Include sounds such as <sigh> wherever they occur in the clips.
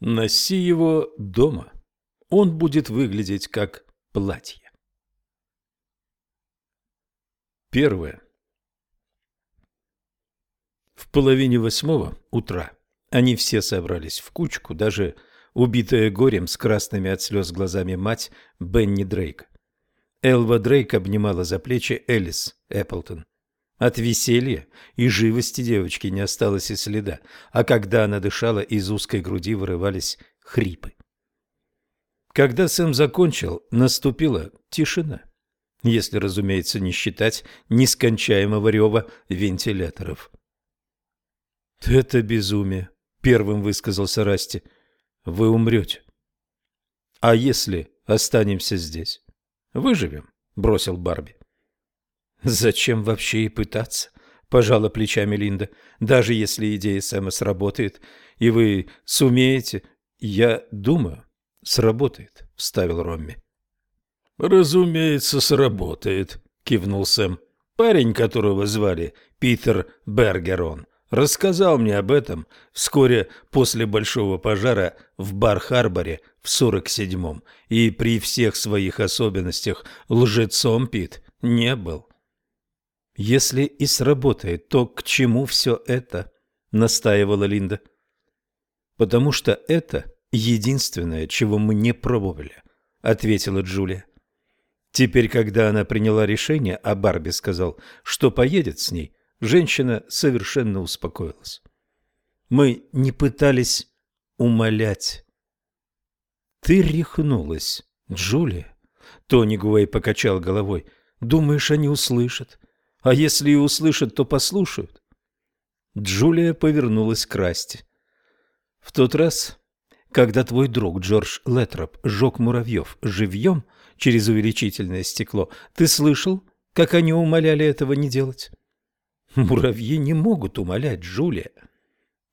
Носи его дома. Он будет выглядеть как платье. Первое. В половине восьмого утра они все собрались в кучку, даже убитая горем с красными от слез глазами мать Бенни Дрейка. Элва Дрейк обнимала за плечи Элис Эпплтон. От веселья и живости девочки не осталось и следа, а когда она дышала, из узкой груди вырывались хрипы. Когда Сэм закончил, наступила тишина, если, разумеется, не считать нескончаемого рева вентиляторов. «Это безумие», — первым высказался Расти. «Вы умрете». «А если останемся здесь?» «Выживем», — бросил Барби. «Зачем вообще и пытаться?» — пожала плечами Линда. «Даже если идея Сэма сработает, и вы сумеете...» «Я думаю, сработает», — вставил Ромми. «Разумеется, сработает», — кивнул Сэм. «Парень, которого звали Питер Бергерон, рассказал мне об этом вскоре после большого пожара в Бар-Харборе в 47-м, и при всех своих особенностях лжецом Пит не был. «Если и сработает, то к чему все это?» — настаивала Линда. «Потому что это единственное, чего мы не пробовали», — ответила Джулия. Теперь, когда она приняла решение, а Барби сказал, что поедет с ней, женщина совершенно успокоилась. Мы не пытались умолять. Ты рехнулась, Джулия. Тони Гуэй покачал головой. Думаешь, они услышат? А если и услышат, то послушают. Джулия повернулась к Расти. В тот раз, когда твой друг Джордж Летроп сжег муравьев живьем через увеличительное стекло, ты слышал, как они умоляли этого не делать? Муравьи не могут умолять, Джулия.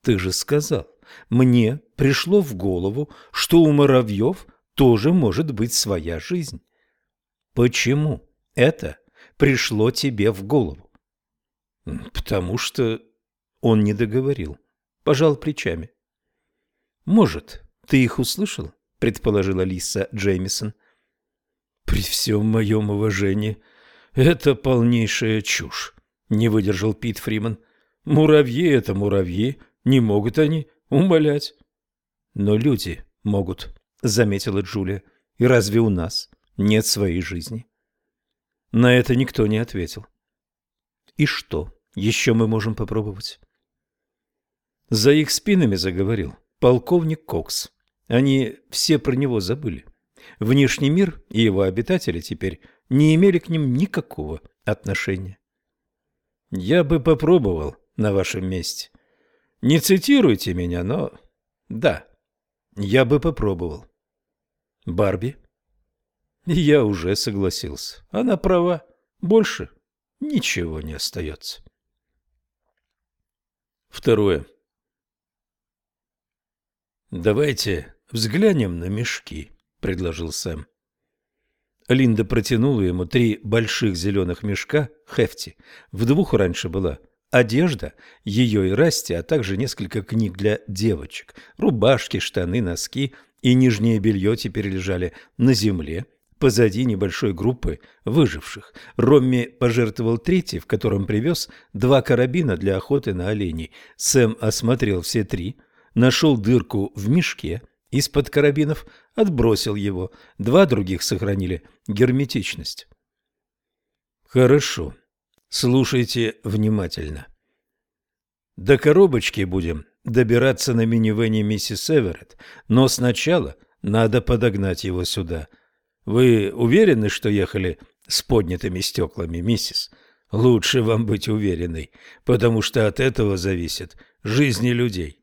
Ты же сказал, мне пришло в голову, что у муравьев тоже может быть своя жизнь. Почему это пришло тебе в голову? Потому что он не договорил, пожал плечами. Может, ты их услышал? предположила Лиса Джеймисон. При всем моем уважении, это полнейшая чушь. Не выдержал Пит Фриман. Муравьи — это муравьи, не могут они умолять. Но люди могут, заметила Джулия. И разве у нас нет своей жизни? На это никто не ответил. И что еще мы можем попробовать? За их спинами заговорил полковник Кокс. Они все про него забыли. Внешний мир и его обитатели теперь не имели к ним никакого отношения. Я бы попробовал на вашем месте. Не цитируйте меня, но... Да, я бы попробовал. Барби? Я уже согласился. Она права. Больше ничего не остается. Второе. «Давайте взглянем на мешки», — предложил Сэм. Линда протянула ему три больших зеленых мешка хефти. В двух раньше была одежда, ее и Расти, а также несколько книг для девочек. Рубашки, штаны, носки и нижнее белье теперь лежали на земле, позади небольшой группы выживших. Ромми пожертвовал третий, в котором привез два карабина для охоты на оленей. Сэм осмотрел все три, нашел дырку в мешке – из-под карабинов, отбросил его. Два других сохранили герметичность. Хорошо. Слушайте внимательно. До коробочки будем добираться на минивэне миссис Эверетт, но сначала надо подогнать его сюда. Вы уверены, что ехали с поднятыми стеклами, миссис? Лучше вам быть уверенной, потому что от этого зависит жизни людей.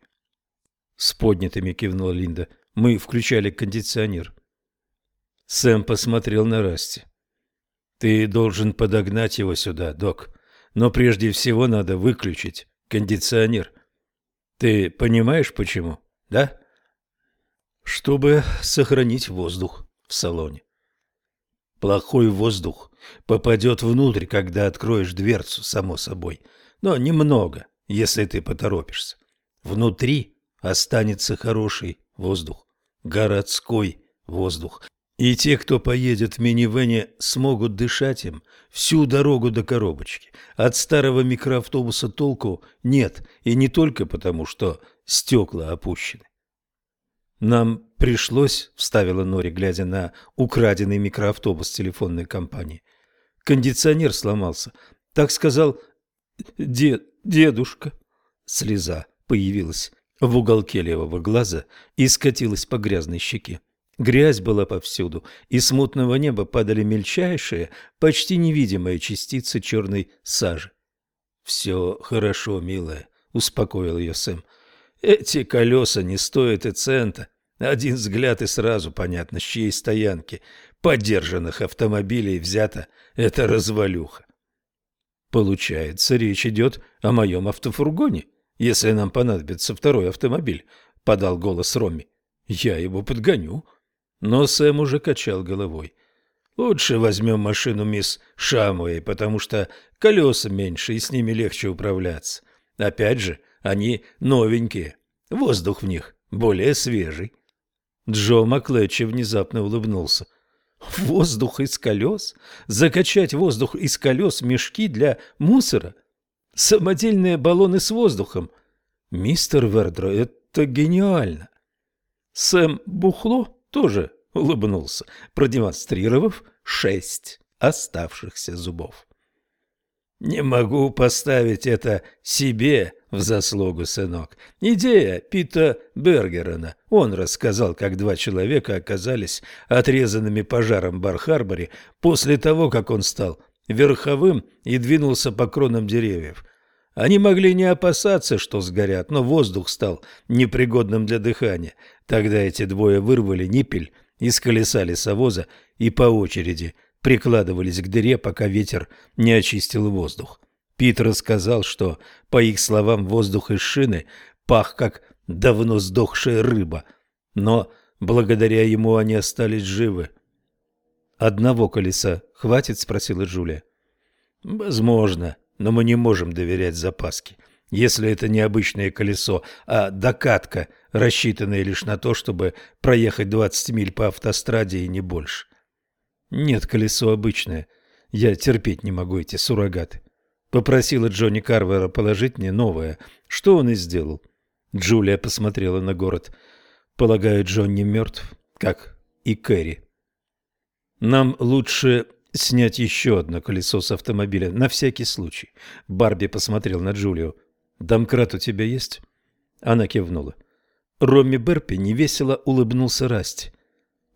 С поднятыми кивнула Линда. Мы включали кондиционер. Сэм посмотрел на Расти. Ты должен подогнать его сюда, док. Но прежде всего надо выключить кондиционер. Ты понимаешь почему, да? Чтобы сохранить воздух в салоне. Плохой воздух попадет внутрь, когда откроешь дверцу, само собой. Но немного, если ты поторопишься. Внутри останется хороший воздух, городской воздух. И те, кто поедет в минивэне, смогут дышать им всю дорогу до коробочки. От старого микроавтобуса толку нет, и не только потому, что стекла опущены. «Нам пришлось», — вставила Нори, глядя на украденный микроавтобус телефонной компании. «Кондиционер сломался. Так сказал дед, дедушка». Слеза появилась в уголке левого глаза и скатилась по грязной щеке. Грязь была повсюду, и с мутного неба падали мельчайшие, почти невидимые частицы черной сажи. «Все хорошо, милая», — успокоил ее Сэм. «Эти колеса не стоят и цента. Один взгляд и сразу понятно, с чьей стоянки подержанных автомобилей взята эта развалюха». «Получается, речь идет о моем автофургоне, если нам понадобится второй автомобиль», — подал голос Ромми. «Я его подгоню». Но Сэм уже качал головой. «Лучше возьмем машину мисс Шамуэй, потому что колеса меньше и с ними легче управляться. Опять же, они новенькие, воздух в них более свежий». Джо Маклетчи внезапно улыбнулся. «Воздух из колес? Закачать воздух из колес в мешки для мусора? Самодельные баллоны с воздухом? Мистер Вердро, это гениально!» Сэм Бухло тоже улыбнулся, продемонстрировав шесть оставшихся зубов. «Не могу поставить это себе в заслугу, сынок. Идея Пита Бергерона. Он рассказал, как два человека оказались отрезанными пожаром в Бар-Харборе после того, как он стал верховым и двинулся по кронам деревьев. Они могли не опасаться, что сгорят, но воздух стал непригодным для дыхания. Тогда эти двое вырвали ниппель из колеса лесовоза и по очереди прикладывались к дыре, пока ветер не очистил воздух. Пит рассказал, что, по их словам, воздух из шины пах, как давно сдохшая рыба, но благодаря ему они остались живы. «Одного колеса хватит?» – спросила Джулия. «Возможно, но мы не можем доверять запаске если это не обычное колесо, а докатка, рассчитанная лишь на то, чтобы проехать 20 миль по автостраде и не больше. Нет, колесо обычное. Я терпеть не могу эти суррогаты. Попросила Джонни Карвера положить мне новое, что он и сделал. Джулия посмотрела на город. Полагаю, Джонни мертв, как и Кэрри. Нам лучше снять еще одно колесо с автомобиля, на всякий случай. Барби посмотрел на Джулию. «Домкрат у тебя есть?» Она кивнула. Ромми Берпи невесело улыбнулся Расти.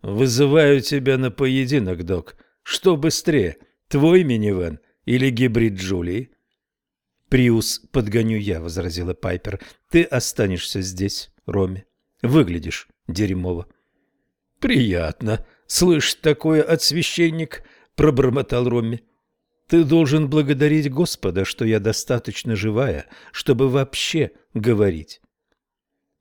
«Вызываю тебя на поединок, док. Что быстрее, твой минивэн или гибрид Джулии?» «Приус подгоню я», — возразила Пайпер. «Ты останешься здесь, Ромми. Выглядишь дерьмово». «Приятно слышать такое от священник», — пробормотал Ромми. Ты должен благодарить Господа, что я достаточно живая, чтобы вообще говорить.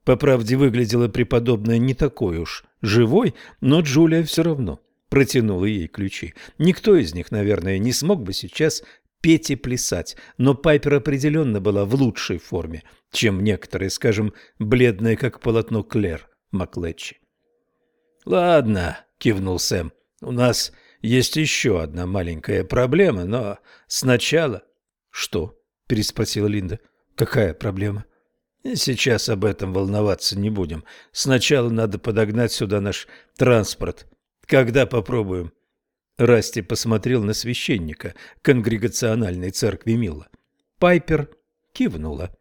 По правде выглядела преподобная не такой уж живой, но Джулия все равно протянула ей ключи. Никто из них, наверное, не смог бы сейчас петь и плясать, но Пайпер определенно была в лучшей форме, чем некоторые, скажем, бледные, как полотно Клэр Маклетчи. «Ладно», — кивнул Сэм, — «у нас есть еще одна маленькая проблема, но сначала... — Что? — переспросила Линда. — Какая проблема? — Сейчас об этом волноваться не будем. Сначала надо подогнать сюда наш транспорт. Когда попробуем? Расти посмотрел на священника конгрегациональной церкви Милла. Пайпер кивнула.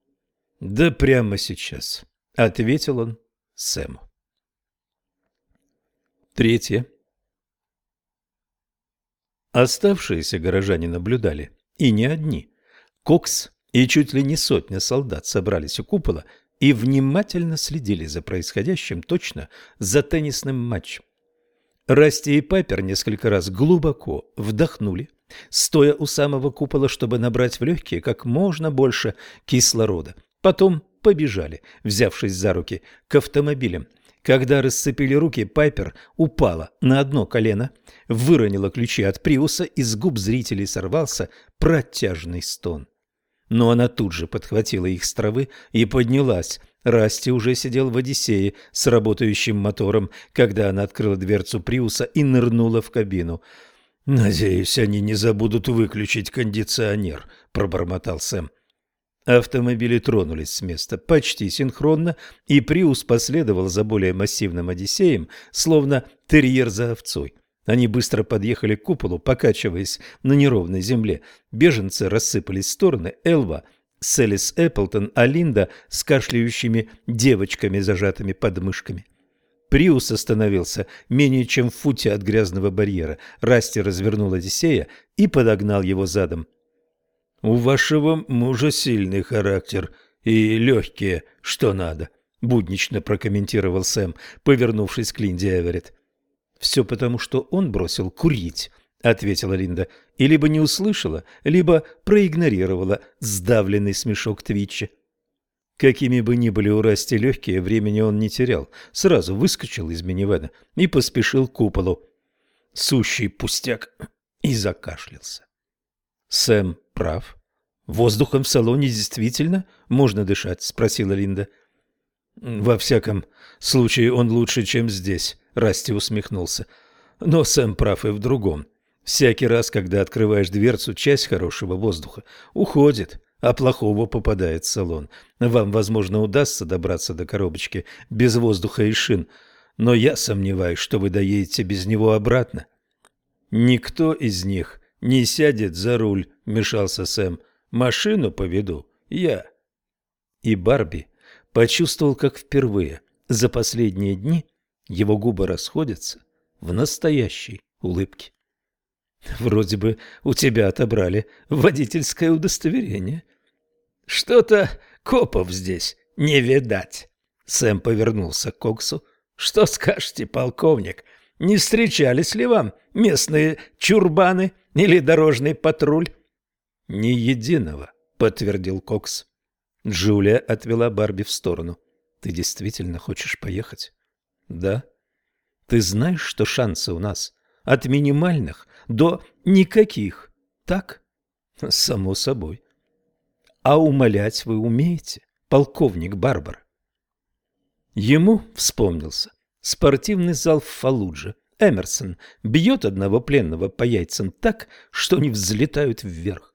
— Да прямо сейчас, — ответил он Сэму. Третье. Оставшиеся горожане наблюдали, и не одни. Кокс и чуть ли не сотня солдат собрались у купола и внимательно следили за происходящим точно за теннисным матчем. Расти и Пайпер несколько раз глубоко вдохнули, стоя у самого купола, чтобы набрать в легкие как можно больше кислорода. Потом побежали, взявшись за руки, к автомобилям – когда расцепили руки, Пайпер упала на одно колено, выронила ключи от Приуса, и с губ зрителей сорвался протяжный стон. Но она тут же подхватила их с травы и поднялась. Расти уже сидел в Одиссее с работающим мотором, когда она открыла дверцу Приуса и нырнула в кабину. «Надеюсь, они не забудут выключить кондиционер», — пробормотал Сэм. Автомобили тронулись с места почти синхронно, и Приус последовал за более массивным Одиссеем, словно терьер за овцой. Они быстро подъехали к куполу, покачиваясь на неровной земле. Беженцы рассыпались в стороны. Элва, Селис Эпплтон, а Линда с кашляющими девочками, зажатыми подмышками. Приус остановился менее чем в футе от грязного барьера. Расти развернул Одиссея и подогнал его задом. «У вашего мужа сильный характер и легкие, что надо», — буднично прокомментировал Сэм, повернувшись к Линде Эверетт. «Все потому, что он бросил курить», — ответила Линда, и либо не услышала, либо проигнорировала сдавленный смешок Твитча. Какими бы ни были у Расти легкие, времени он не терял. Сразу выскочил из минивэна и поспешил к куполу. Сущий пустяк. И закашлялся. Сэм прав. Воздухом в салоне действительно можно дышать, спросила Линда. Во всяком случае, он лучше, чем здесь. Расти усмехнулся. Но Сэм прав и в другом. Всякий раз, когда открываешь дверцу, часть хорошего воздуха уходит, а плохого попадает в салон. Вам, возможно, удастся добраться до коробочки без воздуха и шин, но я сомневаюсь, что вы доедете без него обратно. Никто из них не сядет за руль, вмешался Сэм. Машину поведу я. И Барби почувствовал, как впервые за последние дни его губы расходятся в настоящей улыбке. Вроде бы у тебя отобрали водительское удостоверение. Что-то копов здесь не видать. Сэм повернулся к Коксу. Что скажете, полковник? Не встречались ли вам местные чурбаны или дорожный патруль? Ни единого, подтвердил Кокс. Джулия отвела Барби в сторону. Ты действительно хочешь поехать? Да. Ты знаешь, что шансы у нас от минимальных до никаких, так? Само собой. А умолять вы умеете, полковник Барбар? Ему вспомнился спортивный зал в Фалудже. Эмерсон бьет одного пленного по яйцам так, что они взлетают вверх.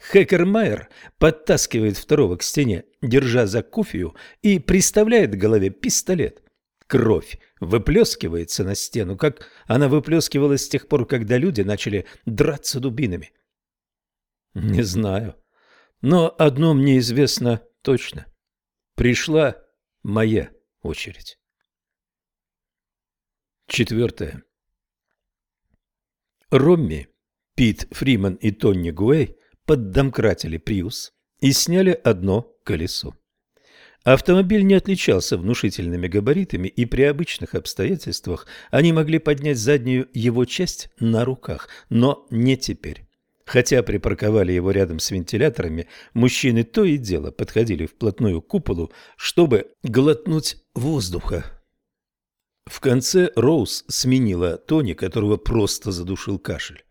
Хекермайер подтаскивает второго к стене, держа за куфию, и приставляет к голове пистолет. Кровь выплескивается на стену, как она выплескивалась с тех пор, когда люди начали драться дубинами. Не знаю, но одно мне известно точно. Пришла моя очередь. Четвертое. Ромми, Пит Фриман и Тони Гуэй поддомкратили Приус и сняли одно колесо. Автомобиль не отличался внушительными габаритами, и при обычных обстоятельствах они могли поднять заднюю его часть на руках, но не теперь. Хотя припарковали его рядом с вентиляторами, мужчины то и дело подходили вплотную к куполу, чтобы глотнуть воздуха. В конце Роуз сменила Тони, которого просто задушил кашель.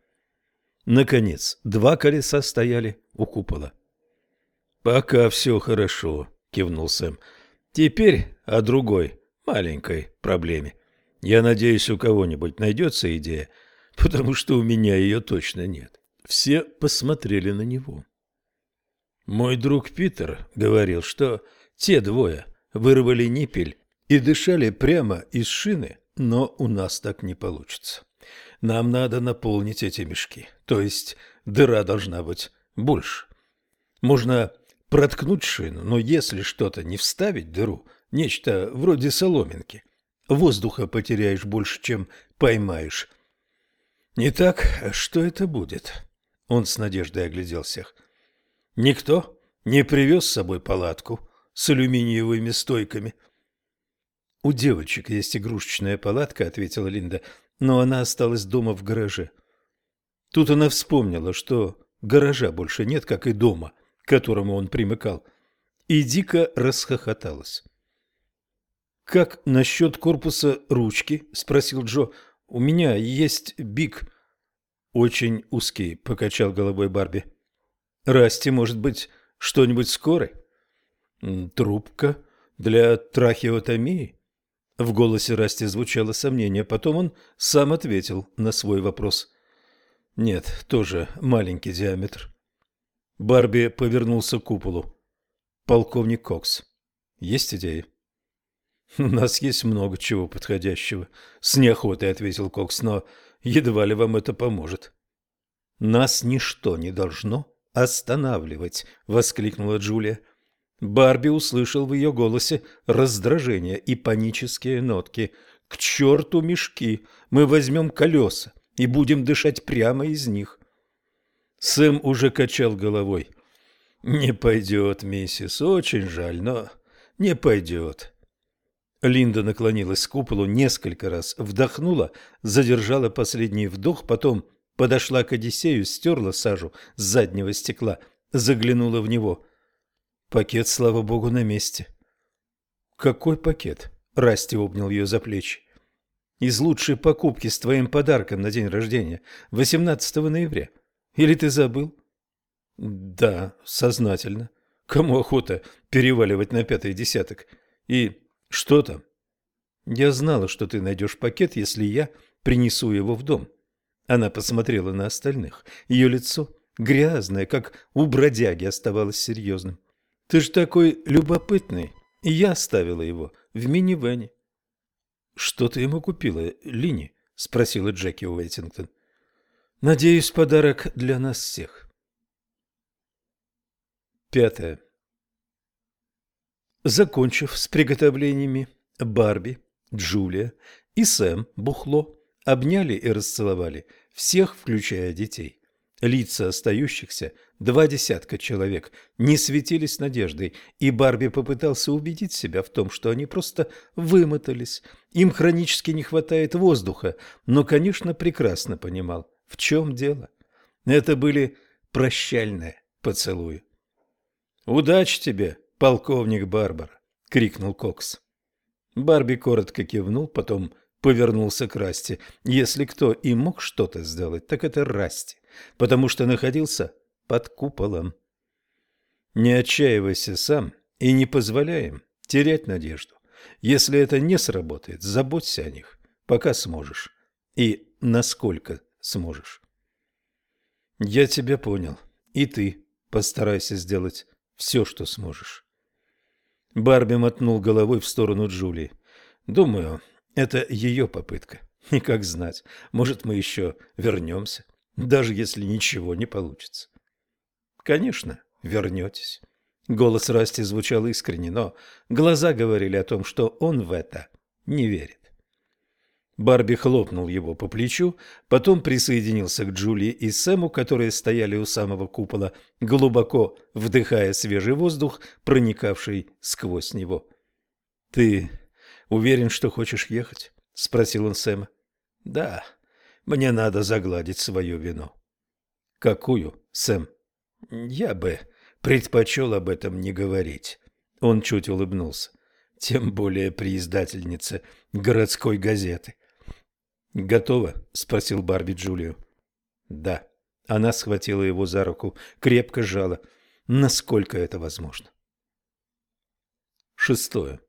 Наконец, два колеса стояли у купола. «Пока все хорошо», — кивнул Сэм. «Теперь о другой, маленькой проблеме. Я надеюсь, у кого-нибудь найдется идея, потому что у меня ее точно нет». Все посмотрели на него. «Мой друг Питер говорил, что те двое вырвали ниппель и дышали прямо из шины, но у нас так не получится. Нам надо наполнить эти мешки, то есть дыра должна быть больше. Можно проткнуть шину, но если что-то не вставить дыру, нечто вроде соломинки, воздуха потеряешь больше, чем поймаешь. Не так, что это будет? Он с надеждой оглядел всех. Никто не привез с собой палатку с алюминиевыми стойками. У девочек есть игрушечная палатка, ответила Линда, но она осталась дома в гараже. Тут она вспомнила, что гаража больше нет, как и дома к которому он примыкал, и дико расхохоталась. «Как насчет корпуса ручки?» – спросил Джо. «У меня есть биг». «Очень узкий», – покачал головой Барби. «Расти, может быть, Что-нибудь скорой? Трубка для трахеотомии? В голосе Расти звучало сомнение, потом он сам ответил на свой вопрос. Нет, тоже маленький диаметр. Барби повернулся к куполу. Полковник Кокс, есть идеи? У нас есть много чего подходящего, с неохотой ответил Кокс, но едва ли вам это поможет. Нас ничто не должно останавливать, воскликнула Джулия. Барби услышал в ее голосе раздражение и панические нотки. «К черту мешки! Мы возьмем колеса и будем дышать прямо из них!» Сэм уже качал головой. «Не пойдет, миссис, очень жаль, но не пойдет». Линда наклонилась к куполу несколько раз, вдохнула, задержала последний вдох, потом подошла к Одиссею, стерла сажу с заднего стекла, заглянула в него. Пакет, слава богу, на месте. Какой пакет? Расти обнял ее за плечи. Из лучшей покупки с твоим подарком на день рождения, 18 ноября. Или ты забыл? Да, сознательно. Кому охота переваливать на пятый десяток? И что там? Я знала, что ты найдешь пакет, если я принесу его в дом. Она посмотрела на остальных. Ее лицо, грязное, как у бродяги, оставалось серьезным. Ты ж такой любопытный. И я оставила его в минивэне. Что ты ему купила, Лини? спросила Джеки Уэйтингтон. Надеюсь, подарок для нас всех. Пятое. Закончив с приготовлениями, Барби, Джулия и Сэм Бухло обняли и расцеловали всех, включая детей. Лица остающихся, два десятка человек, не светились надеждой, и Барби попытался убедить себя в том, что они просто вымотались. Им хронически не хватает воздуха, но, конечно, прекрасно понимал, в чем дело. Это были прощальные поцелуи. «Удачи тебе, полковник Барбара!» — крикнул Кокс. Барби коротко кивнул, потом повернулся к Расти. Если кто и мог что-то сделать, так это Расти потому что находился под куполом. Не отчаивайся сам и не позволяй им терять надежду. Если это не сработает, заботься о них, пока сможешь. И насколько сможешь. Я тебя понял. И ты постарайся сделать все, что сможешь. Барби мотнул головой в сторону Джулии. Думаю, это ее попытка. И как знать, может, мы еще вернемся даже если ничего не получится. Конечно, вернетесь. Голос Расти звучал искренне, но глаза говорили о том, что он в это не верит. Барби хлопнул его по плечу, потом присоединился к Джулии и Сэму, которые стояли у самого купола, глубоко вдыхая свежий воздух, проникавший сквозь него. «Ты уверен, что хочешь ехать?» — спросил он Сэма. «Да», мне надо загладить свою вину. Какую, Сэм? Я бы предпочел об этом не говорить. Он чуть улыбнулся. Тем более при издательнице городской газеты. «Готово?» – спросил Барби Джулию. «Да». Она схватила его за руку, крепко сжала. Насколько это возможно? Шестое.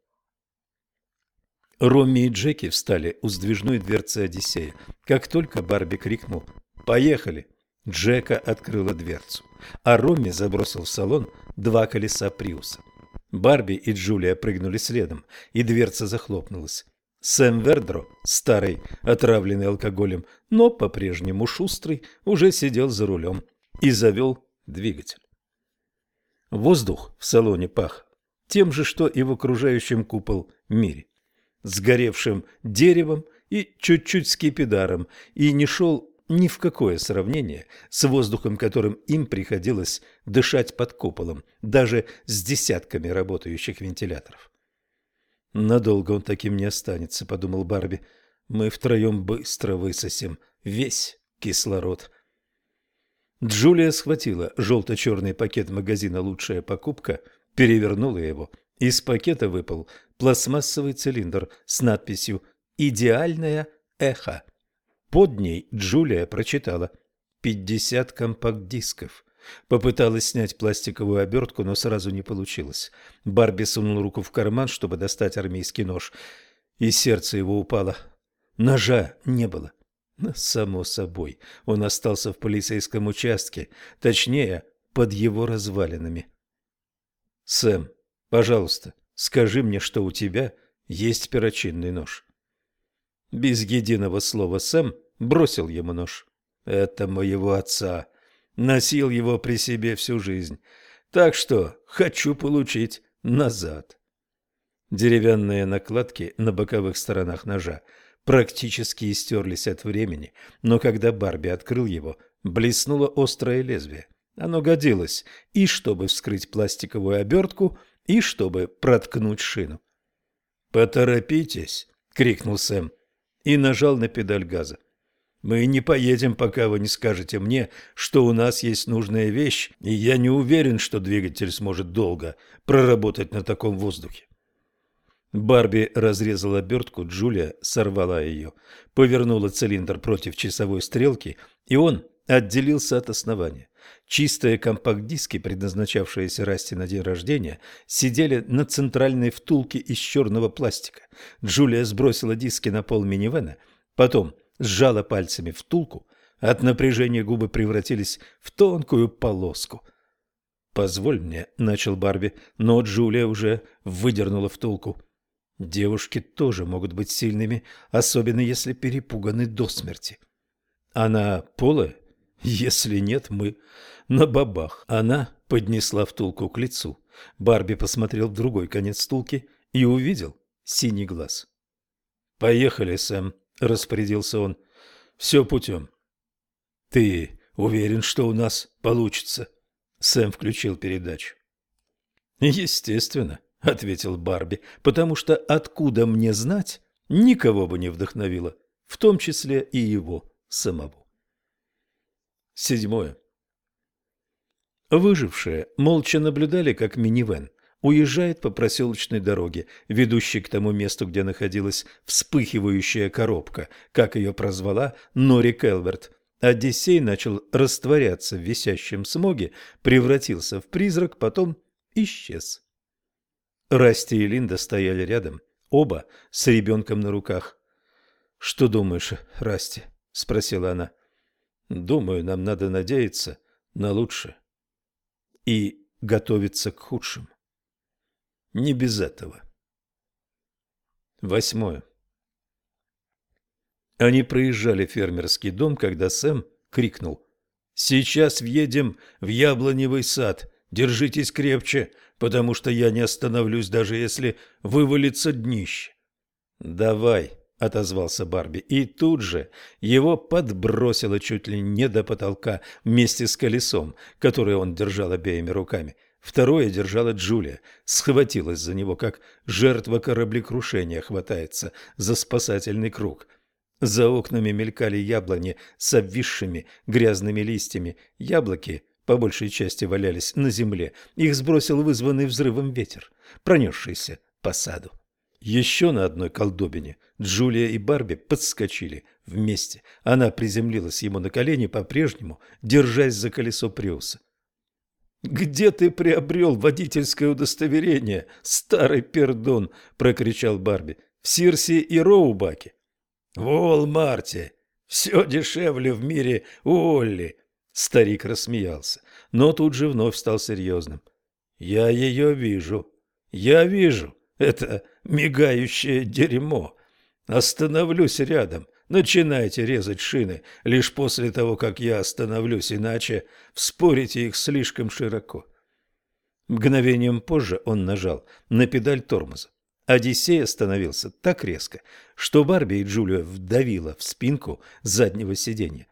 Ромми и Джеки встали у сдвижной дверцы Одиссея. Как только Барби крикнул «Поехали!», Джека открыла дверцу, а Ромми забросил в салон два колеса Приуса. Барби и Джулия прыгнули следом, и дверца захлопнулась. Сэм Вердро, старый, отравленный алкоголем, но по-прежнему шустрый, уже сидел за рулем и завел двигатель. Воздух в салоне пах тем же, что и в окружающем купол мире сгоревшим деревом и чуть-чуть скипидаром, и не шел ни в какое сравнение с воздухом, которым им приходилось дышать под куполом, даже с десятками работающих вентиляторов. «Надолго он таким не останется», — подумал Барби. «Мы втроем быстро высосем весь кислород». Джулия схватила желто-черный пакет магазина «Лучшая покупка», перевернула его. Из пакета выпал пластмассовый цилиндр с надписью «Идеальное эхо». Под ней Джулия прочитала «50 компакт-дисков». Попыталась снять пластиковую обертку, но сразу не получилось. Барби сунул руку в карман, чтобы достать армейский нож, и сердце его упало. Ножа не было. Само собой, он остался в полицейском участке, точнее, под его развалинами. «Сэм, пожалуйста, скажи мне, что у тебя есть перочинный нож». Без единого слова Сэм бросил ему нож. «Это моего отца. Носил его при себе всю жизнь. Так что хочу получить назад». Деревянные накладки на боковых сторонах ножа практически истерлись от времени, но когда Барби открыл его, блеснуло острое лезвие. Оно годилось и чтобы вскрыть пластиковую обертку, и чтобы проткнуть шину. «Поторопитесь!» — крикнул Сэм и нажал на педаль газа. Мы не поедем, пока вы не скажете мне, что у нас есть нужная вещь, и я не уверен, что двигатель сможет долго проработать на таком воздухе. Барби разрезала обертку, Джулия сорвала ее, повернула цилиндр против часовой стрелки, и он отделился от основания. Чистые компакт-диски, предназначавшиеся Расти на день рождения, сидели на центральной втулке из черного пластика. Джулия сбросила диски на пол минивэна, потом сжала пальцами втулку, от напряжения губы превратились в тонкую полоску. «Позволь мне», — начал Барби, но Джулия уже выдернула втулку. Девушки тоже могут быть сильными, особенно если перепуганы до смерти. Она полая? Если нет, мы на бабах. Она поднесла втулку к лицу. Барби посмотрел в другой конец втулки и увидел синий глаз. «Поехали, Сэм», — распорядился он. «Все путем». «Ты уверен, что у нас получится?» Сэм включил передачу. «Естественно», — ответил Барби, «потому что откуда мне знать, никого бы не вдохновило, в том числе и его самого». Седьмое. Выжившие молча наблюдали, как минивэн уезжает по проселочной дороге, ведущей к тому месту, где находилась вспыхивающая коробка, как ее прозвала Нори Келверт. Одиссей начал растворяться в висящем смоге, превратился в призрак, потом исчез. Расти и Линда стояли рядом, оба с ребенком на руках. «Что думаешь, Расти?» – спросила она. «Думаю, нам надо надеяться на лучшее» и готовиться к худшему. Не без этого. Восьмое. Они проезжали фермерский дом, когда Сэм крикнул «Сейчас въедем в яблоневый сад, держитесь крепче, потому что я не остановлюсь, даже если вывалится днище». «Давай», — отозвался Барби, и тут же его подбросило чуть ли не до потолка вместе с колесом, которое он держал обеими руками. Второе держала Джулия, схватилась за него, как жертва кораблекрушения хватается за спасательный круг. За окнами мелькали яблони с обвисшими грязными листьями. Яблоки по большей части валялись на земле. Их сбросил вызванный взрывом ветер, пронесшийся по саду. Еще на одной колдобине Джулия и Барби подскочили вместе. Она приземлилась ему на колени по-прежнему, держась за колесо Приуса. «Где ты приобрел водительское удостоверение, старый пердон?» – прокричал Барби. «В Сирсе и Роубаке?» «В Уолмарте. Все дешевле в мире у Олли». Старик рассмеялся, но тут же вновь стал серьезным. «Я ее вижу. Я вижу. Это мигающее дерьмо. Остановлюсь рядом. Начинайте резать шины лишь после того, как я остановлюсь, иначе вспорите их слишком широко. Мгновением позже он нажал на педаль тормоза. Одиссей остановился так резко, что Барби и Джулия вдавила в спинку заднего сиденья.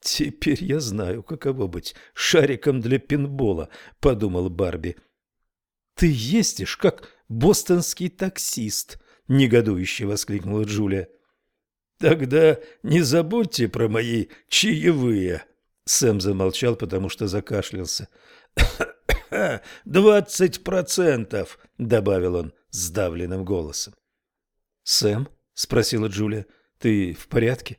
«Теперь я знаю, каково быть шариком для пинбола», — подумал Барби. «Ты ездишь, как бостонский таксист!» — негодующе воскликнула Джулия. «Тогда не забудьте про мои чаевые!» Сэм замолчал, потому что закашлялся. «Двадцать процентов!» — добавил он сдавленным голосом. «Сэм?» — спросила Джулия. «Ты в порядке?»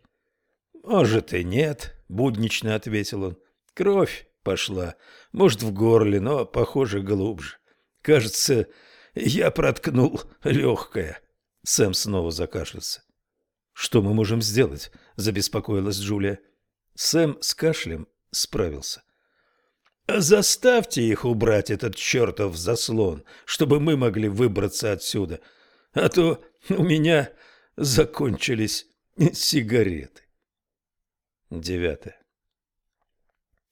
«Может и нет», — буднично ответил он. «Кровь пошла. Может, в горле, но, похоже, глубже. Кажется, я проткнул легкое. Сэм снова закашлялся. «Что мы можем сделать?» – забеспокоилась Джулия. Сэм с кашлем справился. «Заставьте их убрать этот чертов заслон, чтобы мы могли выбраться отсюда, а то у меня закончились сигареты». Девятое.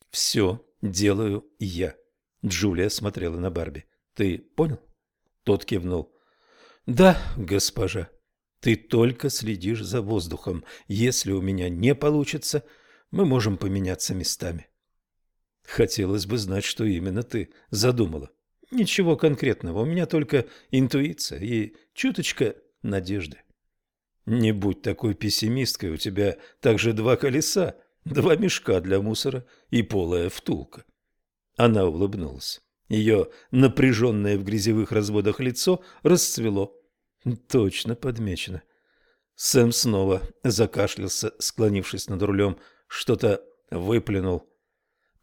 «Все делаю я», – Джулия смотрела на Барби. «Ты понял?» Тот кивнул. «Да, госпожа, ты только следишь за воздухом. Если у меня не получится, мы можем поменяться местами». Хотелось бы знать, что именно ты задумала. Ничего конкретного, у меня только интуиция и чуточка надежды. Не будь такой пессимисткой, у тебя также два колеса, два мешка для мусора и полая втулка. Она улыбнулась. Ее напряженное в грязевых разводах лицо расцвело. Точно подмечено. Сэм снова закашлялся, склонившись над рулем, что-то выплюнул.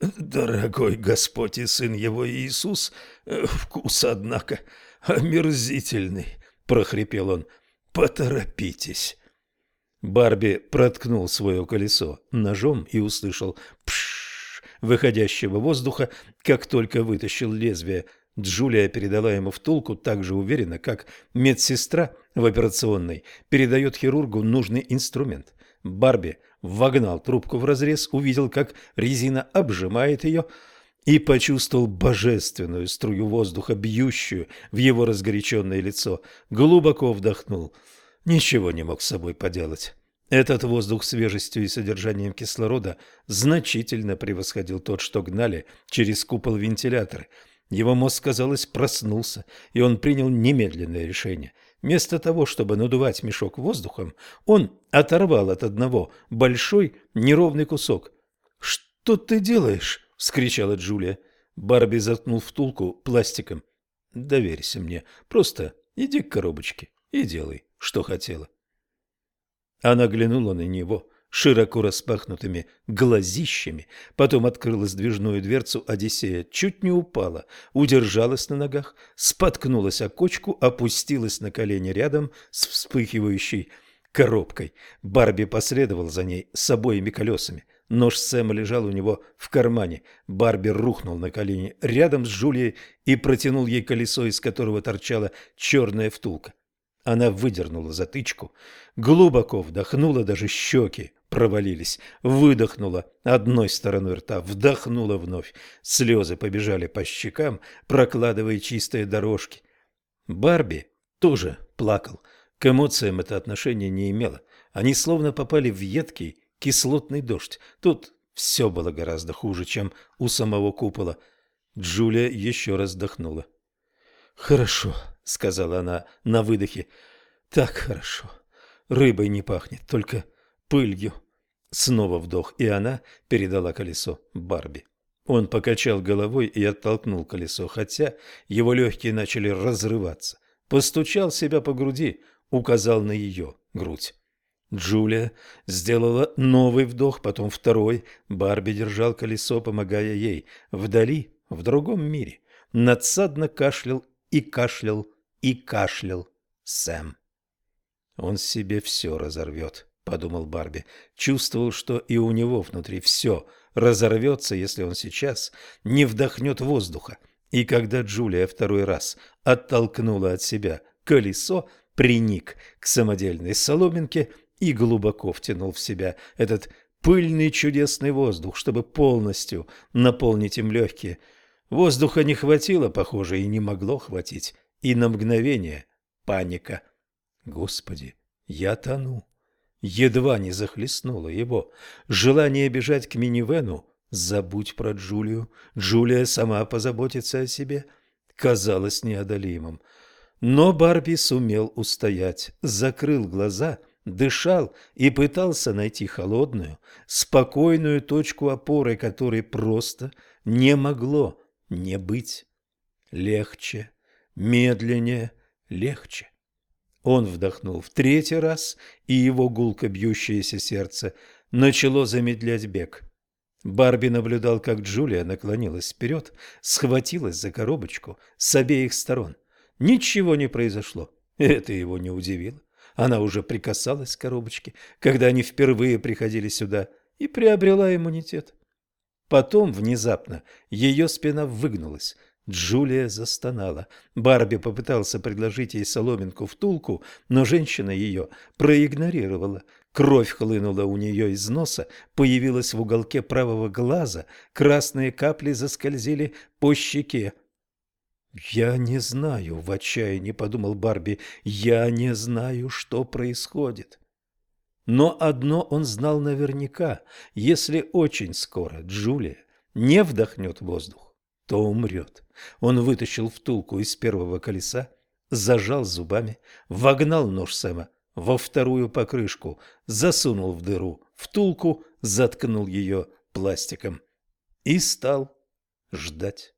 «Дорогой Господь и Сын Его Иисус, вкус, однако, омерзительный», — прохрипел он. «Поторопитесь». Барби проткнул свое колесо ножом и услышал «пшшш» выходящего воздуха, как только вытащил лезвие. Джулия передала ему втулку так же уверенно, как медсестра в операционной передает хирургу нужный инструмент. Барби вогнал трубку в разрез, увидел, как резина обжимает ее, и почувствовал божественную струю воздуха, бьющую в его разгоряченное лицо. Глубоко вдохнул. Ничего не мог с собой поделать. Этот воздух свежестью и содержанием кислорода значительно превосходил тот, что гнали через купол вентиляторы. Его мозг, казалось, проснулся, и он принял немедленное решение – Вместо того, чтобы надувать мешок воздухом, он оторвал от одного большой неровный кусок. «Что ты делаешь?» – вскричала Джулия. Барби заткнул втулку пластиком. «Доверься мне. Просто иди к коробочке и делай, что хотела». Она глянула на него широко распахнутыми глазищами, потом открыла сдвижную дверцу Одиссея, чуть не упала, удержалась на ногах, споткнулась о кочку, опустилась на колени рядом с вспыхивающей коробкой. Барби последовал за ней с обоими колесами. Нож Сэма лежал у него в кармане. Барби рухнул на колени рядом с Джулией и протянул ей колесо, из которого торчала черная втулка. Она выдернула затычку, глубоко вдохнула, даже щеки провалились, выдохнула одной стороной рта, вдохнула вновь. Слезы побежали по щекам, прокладывая чистые дорожки. Барби тоже плакал. К эмоциям это отношение не имело. Они словно попали в едкий кислотный дождь. Тут все было гораздо хуже, чем у самого купола. Джулия еще раз вдохнула. «Хорошо», — сказала она на выдохе. «Так хорошо. Рыбой не пахнет, только пылью». Снова вдох, и она передала колесо Барби. Он покачал головой и оттолкнул колесо, хотя его легкие начали разрываться. Постучал себя по груди, указал на ее грудь. Джулия сделала новый вдох, потом второй. Барби держал колесо, помогая ей. Вдали, в другом мире, надсадно кашлял и кашлял, и кашлял Сэм. «Он себе все разорвет», — подумал Барби. Чувствовал, что и у него внутри все разорвется, если он сейчас не вдохнет воздуха. И когда Джулия второй раз оттолкнула от себя колесо, приник к самодельной соломинке и глубоко втянул в себя этот пыльный чудесный воздух, чтобы полностью наполнить им легкие – Воздуха не хватило, похоже, и не могло хватить. И на мгновение паника. Господи, я тону. Едва не захлестнуло его. Желание бежать к минивену. Забудь про Джулию. Джулия сама позаботится о себе. Казалось неодолимым. Но Барби сумел устоять. Закрыл глаза, дышал и пытался найти холодную, спокойную точку опоры, которой просто не могло не быть. Легче, медленнее, легче. Он вдохнул в третий раз, и его гулко бьющееся сердце начало замедлять бег. Барби наблюдал, как Джулия наклонилась вперед, схватилась за коробочку с обеих сторон. Ничего не произошло. Это его не удивило. Она уже прикасалась к коробочке, когда они впервые приходили сюда, и приобрела иммунитет. Потом внезапно ее спина выгнулась. Джулия застонала. Барби попытался предложить ей соломинку втулку, но женщина ее проигнорировала. Кровь хлынула у нее из носа, появилась в уголке правого глаза, красные капли заскользили по щеке. «Я не знаю», — в отчаянии подумал Барби, — «я не знаю, что происходит». Но одно он знал наверняка, если очень скоро Джулия не вдохнет воздух, то умрет. Он вытащил втулку из первого колеса, зажал зубами, вогнал нож Сэма во вторую покрышку, засунул в дыру втулку, заткнул ее пластиком и стал ждать.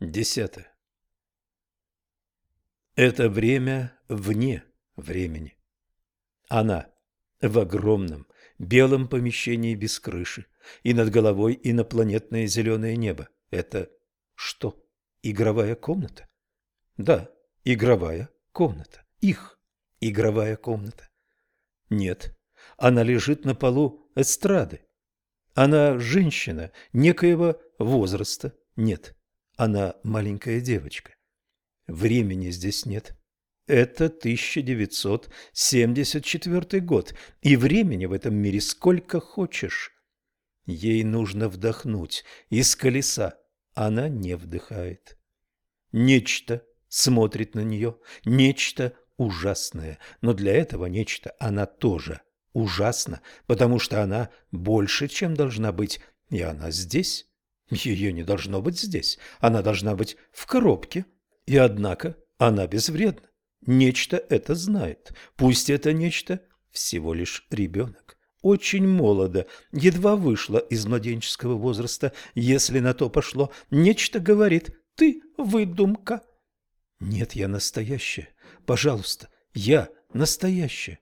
Десятое. Это время вне времени. Она в огромном белом помещении без крыши, и над головой инопланетное зеленое небо. Это что, игровая комната? Да, игровая комната. Их игровая комната. Нет, она лежит на полу эстрады. Она женщина некоего возраста. Нет, она маленькая девочка. Времени здесь нет. Это 1974 год, и времени в этом мире сколько хочешь. Ей нужно вдохнуть из колеса. Она не вдыхает. Нечто смотрит на нее, нечто ужасное, но для этого нечто она тоже ужасна, потому что она больше, чем должна быть, и она здесь. Ее не должно быть здесь, она должна быть в коробке, и однако она безвредна. Нечто это знает, пусть это нечто всего лишь ребенок. Очень молодо, едва вышла из младенческого возраста, если на то пошло. Нечто говорит «ты выдумка». Нет, я настоящая. Пожалуйста, я настоящая.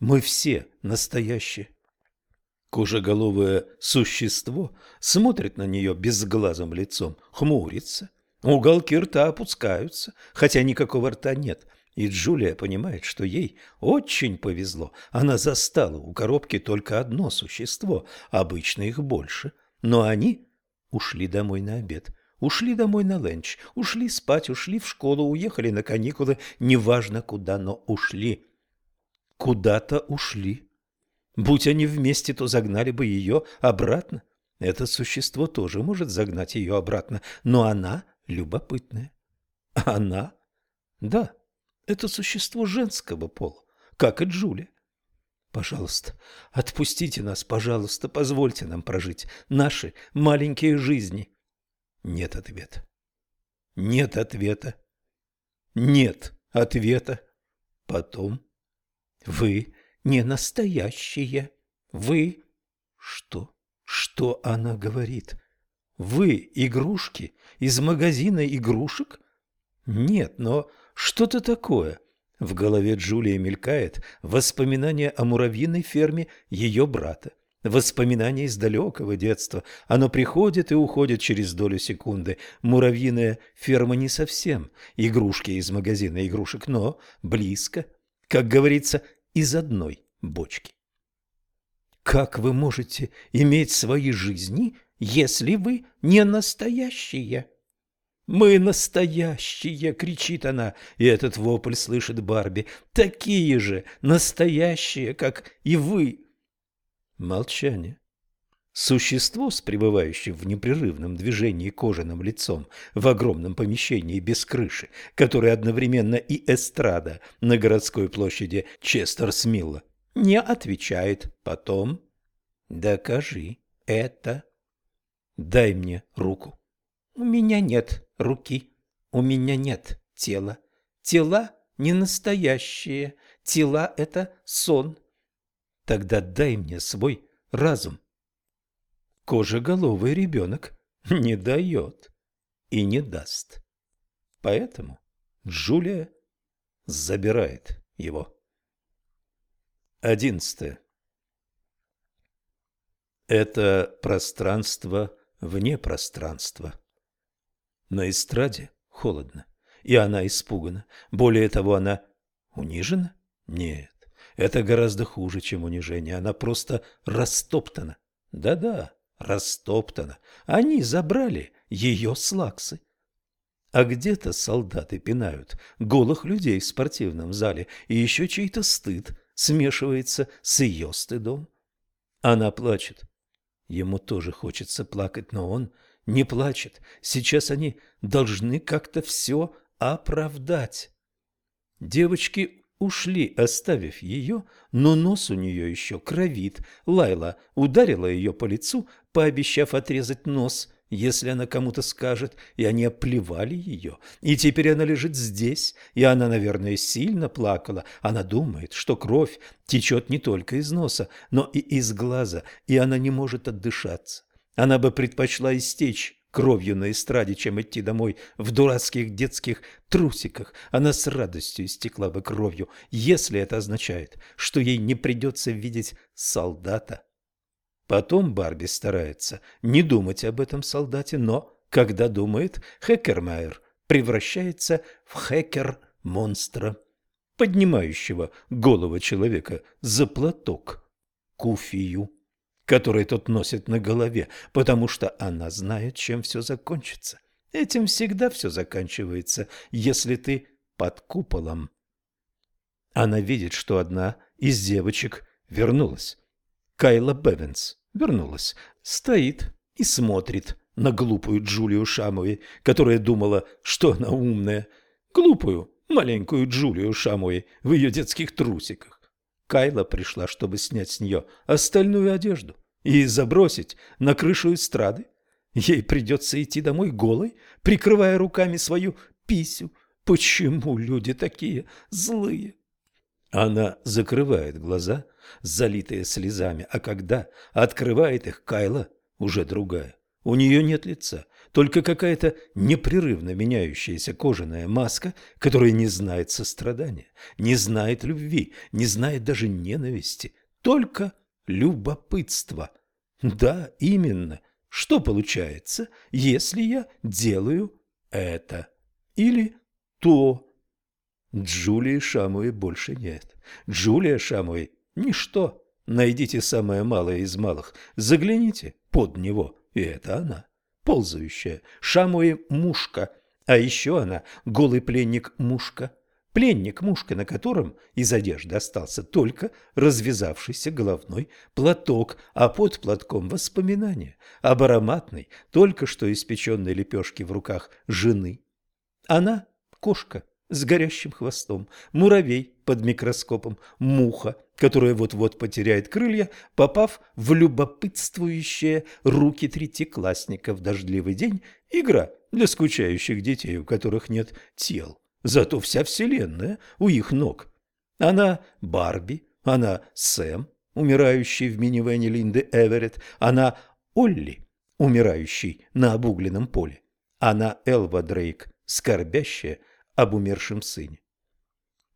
Мы все настоящие. Кожеголовое существо смотрит на нее безглазым лицом, хмурится. Уголки рта опускаются, хотя никакого рта нет. И Джулия понимает, что ей очень повезло. Она застала у коробки только одно существо, обычно их больше. Но они ушли домой на обед. Ушли домой на ленч, ушли спать, ушли в школу, уехали на каникулы, неважно куда, но ушли. Куда-то ушли. Будь они вместе, то загнали бы ее обратно. Это существо тоже может загнать ее обратно, но она любопытная. Она? Да, это существо женского пола, как и Джулия. Пожалуйста, отпустите нас, пожалуйста, позвольте нам прожить наши маленькие жизни. Нет ответа. Нет ответа. Нет ответа. Потом. Вы не настоящие. Вы... Что? Что она говорит? Вы игрушки из магазина игрушек? Нет, но что-то такое. В голове Джулии мелькает воспоминание о муравьиной ферме ее брата. Воспоминание из далекого детства. Оно приходит и уходит через долю секунды. Муравьиная ферма не совсем игрушки из магазина игрушек, но близко. Как говорится, из одной бочки. Как вы можете иметь свои жизни, если вы не настоящие? «Мы настоящие!» — кричит она, и этот вопль слышит Барби. «Такие же настоящие, как и вы!» Молчание. Существо с пребывающим в непрерывном движении кожаным лицом в огромном помещении без крыши, которое одновременно и эстрада на городской площади Честерсмилла, не отвечает. Потом «Докажи это». «Дай мне руку». «У меня нет руки, у меня нет тела. Тела не настоящие, тела – это сон». Тогда дай мне свой разум. Кожеголовый ребенок не дает и не даст. Поэтому Джулия забирает его. Одиннадцатое. Это пространство вне пространства. На эстраде холодно, и она испугана. Более того, она унижена? Нет, это гораздо хуже, чем унижение. Она просто растоптана. Да-да, растоптана. Они забрали ее слаксы. А где-то солдаты пинают голых людей в спортивном зале, и еще чей-то стыд смешивается с ее стыдом. Она плачет. Ему тоже хочется плакать, но он не плачет. Сейчас они должны как-то все оправдать. Девочки ушли, оставив ее, но нос у нее еще кровит. Лайла ударила ее по лицу, пообещав отрезать нос, если она кому-то скажет, и они оплевали ее. И теперь она лежит здесь, и она, наверное, сильно плакала. Она думает, что кровь течет не только из носа, но и из глаза, и она не может отдышаться. Она бы предпочла истечь кровью на эстраде, чем идти домой в дурацких детских трусиках. Она с радостью истекла бы кровью, если это означает, что ей не придется видеть солдата. Потом Барби старается не думать об этом солдате, но, когда думает, Хекермайер превращается в хекер-монстра, поднимающего голову человека за платок, куфию который тот носит на голове, потому что она знает, чем все закончится. Этим всегда все заканчивается, если ты под куполом. Она видит, что одна из девочек вернулась. Кайла Бевенс вернулась, стоит и смотрит на глупую Джулию Шамуи, которая думала, что она умная. Глупую, маленькую Джулию Шамуи в ее детских трусиках. Кайла пришла, чтобы снять с нее остальную одежду и забросить на крышу эстрады. Ей придется идти домой голой, прикрывая руками свою писю. Почему люди такие злые? Она закрывает глаза, залитые слезами, а когда открывает их, Кайла уже другая. У нее нет лица, только какая-то непрерывно меняющаяся кожаная маска, которая не знает сострадания, не знает любви, не знает даже ненависти, только любопытство. Да, именно. Что получается, если я делаю это или то? Джулии Шамуи больше нет. Джулия Шамуи – ничто. Найдите самое малое из малых, загляните под него – и это она, ползающая, шамуи мушка, а еще она голый пленник-мушка. Пленник-мушка, на котором из одежды остался только развязавшийся головной платок, а под платком воспоминания об ароматной, только что испеченной лепешке в руках жены. Она – кошка с горящим хвостом, муравей под микроскопом, муха, которая вот-вот потеряет крылья, попав в любопытствующие руки третьеклассника в дождливый день, игра для скучающих детей, у которых нет тел. Зато вся вселенная у их ног. Она Барби, она Сэм, умирающий в минивэне Линды Эверетт, она Олли, умирающий на обугленном поле, она Элва Дрейк, скорбящая об умершем сыне.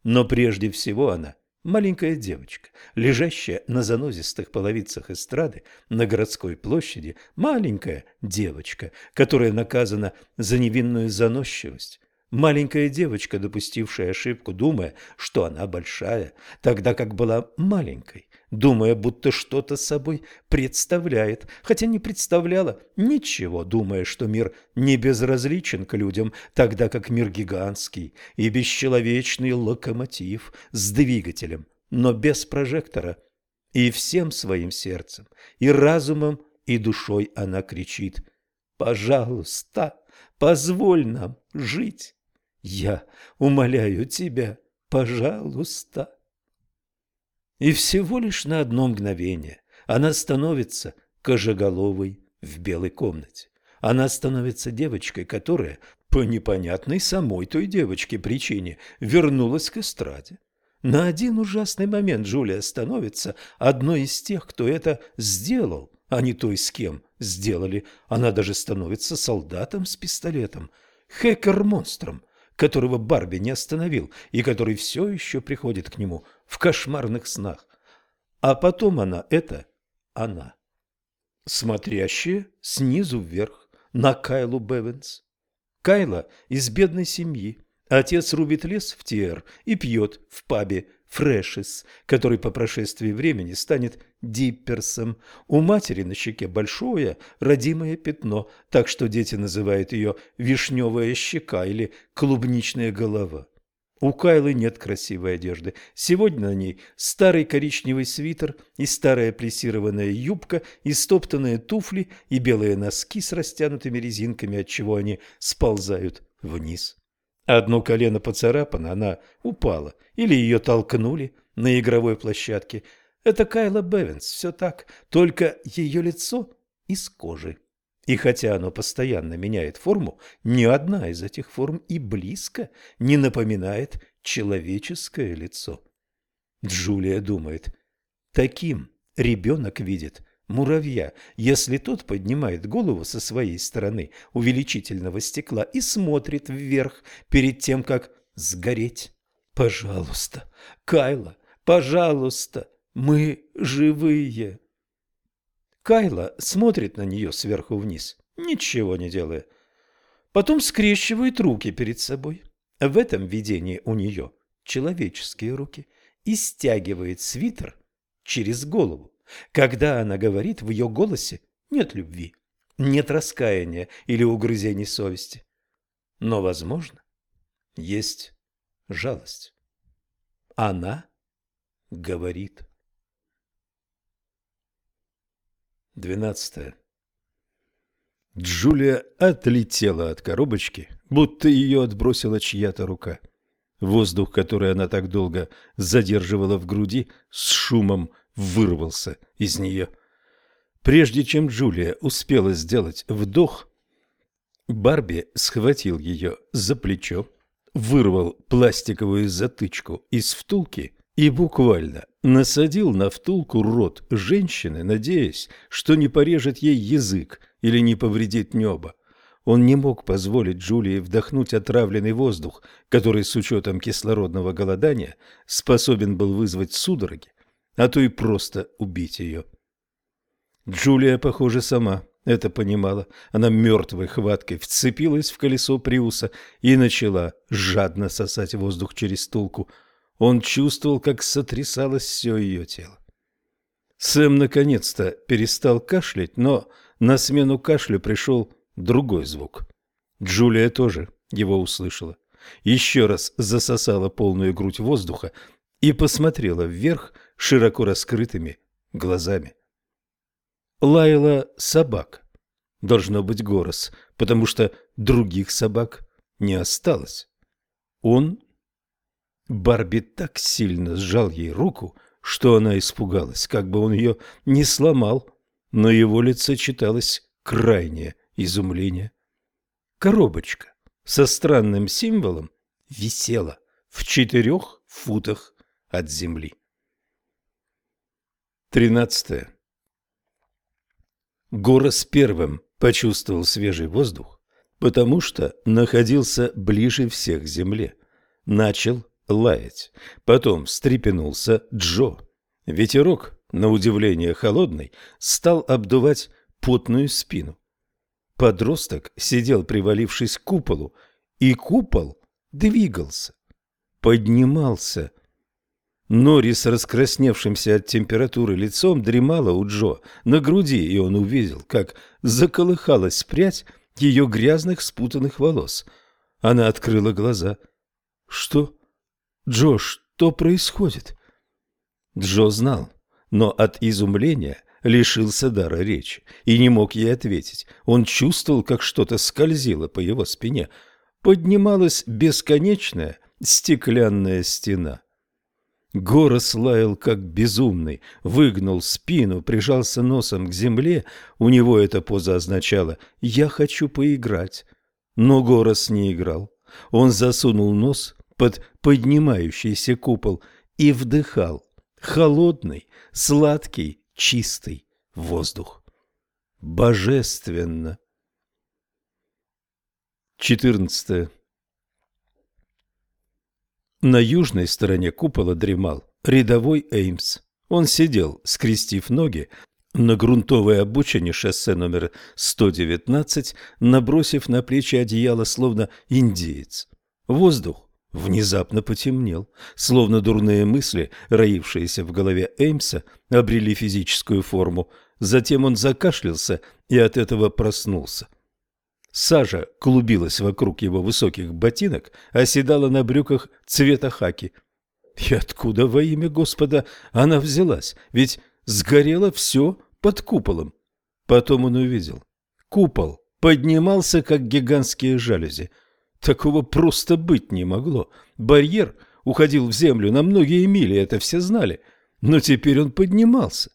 Но прежде всего она маленькая девочка, лежащая на занозистых половицах эстрады на городской площади, маленькая девочка, которая наказана за невинную заносчивость, Маленькая девочка, допустившая ошибку, думая, что она большая, тогда как была маленькой, думая, будто что-то собой представляет, хотя не представляла ничего, думая, что мир не безразличен к людям, тогда как мир гигантский и бесчеловечный локомотив с двигателем, но без прожектора. И всем своим сердцем, и разумом, и душой она кричит «Пожалуйста, позволь нам жить». Я умоляю тебя, пожалуйста. И всего лишь на одно мгновение она становится кожеголовой в белой комнате. Она становится девочкой, которая, по непонятной самой той девочке причине, вернулась к эстраде. На один ужасный момент Джулия становится одной из тех, кто это сделал, а не той, с кем сделали. Она даже становится солдатом с пистолетом, хекер-монстром, которого Барби не остановил и который все еще приходит к нему в кошмарных снах. А потом она, это она, смотрящая снизу вверх на Кайлу Бевенс. Кайла из бедной семьи. Отец рубит лес в Тиэр и пьет в пабе Фрешис, который по прошествии времени станет Дипперсом. У матери на щеке большое родимое пятно, так что дети называют ее «вишневая щека» или «клубничная голова». У Кайлы нет красивой одежды. Сегодня на ней старый коричневый свитер и старая плессированная юбка, и стоптанные туфли, и белые носки с растянутыми резинками, отчего они сползают вниз. Одно колено поцарапано, она упала, или ее толкнули на игровой площадке. Это Кайла Бевинс, все так, только ее лицо из кожи. И хотя оно постоянно меняет форму, ни одна из этих форм и близко не напоминает человеческое лицо. Джулия думает, таким ребенок видит муравья, если тот поднимает голову со своей стороны увеличительного стекла и смотрит вверх перед тем, как сгореть. Пожалуйста, Кайла, пожалуйста, мы живые. Кайла смотрит на нее сверху вниз, ничего не делая. Потом скрещивает руки перед собой. В этом видении у нее человеческие руки и стягивает свитер через голову. Когда она говорит, в ее голосе нет любви, нет раскаяния или угрызений совести. Но, возможно, есть жалость. Она говорит. Двенадцатое. Джулия отлетела от коробочки, будто ее отбросила чья-то рука. Воздух, который она так долго задерживала в груди, с шумом вырвался из нее. Прежде чем Джулия успела сделать вдох, Барби схватил ее за плечо, вырвал пластиковую затычку из втулки и буквально насадил на втулку рот женщины, надеясь, что не порежет ей язык или не повредит небо. Он не мог позволить Джулии вдохнуть отравленный воздух, который с учетом кислородного голодания способен был вызвать судороги, а то и просто убить ее. Джулия, похоже, сама это понимала. Она мертвой хваткой вцепилась в колесо Приуса и начала жадно сосать воздух через втулку – он чувствовал, как сотрясалось все ее тело. Сэм наконец-то перестал кашлять, но на смену кашлю пришел другой звук. Джулия тоже его услышала. Еще раз засосала полную грудь воздуха и посмотрела вверх широко раскрытыми глазами. Лаяла собак. Должно быть Горос, потому что других собак не осталось. Он Барби так сильно сжал ей руку, что она испугалась, как бы он ее не сломал, но его лице читалось крайнее изумление. Коробочка со странным символом висела в четырех футах от земли. Тринадцатое. Горос первым почувствовал свежий воздух, потому что находился ближе всех к земле. Начал лаять. Потом встрепенулся Джо. Ветерок, на удивление холодный, стал обдувать потную спину. Подросток сидел, привалившись к куполу, и купол двигался, поднимался. Нори с раскрасневшимся от температуры лицом дремала у Джо на груди, и он увидел, как заколыхалась прядь ее грязных спутанных волос. Она открыла глаза. «Что?» Джо, что происходит? Джо знал, но от изумления лишился дара речи и не мог ей ответить. Он чувствовал, как что-то скользило по его спине. Поднималась бесконечная стеклянная стена. Горос лаял как безумный, выгнул спину, прижался носом к земле. У него эта поза означала «я хочу поиграть». Но Горос не играл. Он засунул нос под поднимающийся купол и вдыхал холодный, сладкий, чистый воздух. Божественно! 14. На южной стороне купола дремал рядовой Эймс. Он сидел, скрестив ноги, на грунтовой обочине шоссе номер 119, набросив на плечи одеяло, словно индеец. Воздух внезапно потемнел, словно дурные мысли, роившиеся в голове Эймса, обрели физическую форму. Затем он закашлялся и от этого проснулся. Сажа клубилась вокруг его высоких ботинок, оседала на брюках цвета хаки. И откуда во имя Господа она взялась? Ведь сгорело все под куполом. Потом он увидел. Купол поднимался, как гигантские жалюзи. Такого просто быть не могло. Барьер уходил в землю на многие мили, это все знали. Но теперь он поднимался.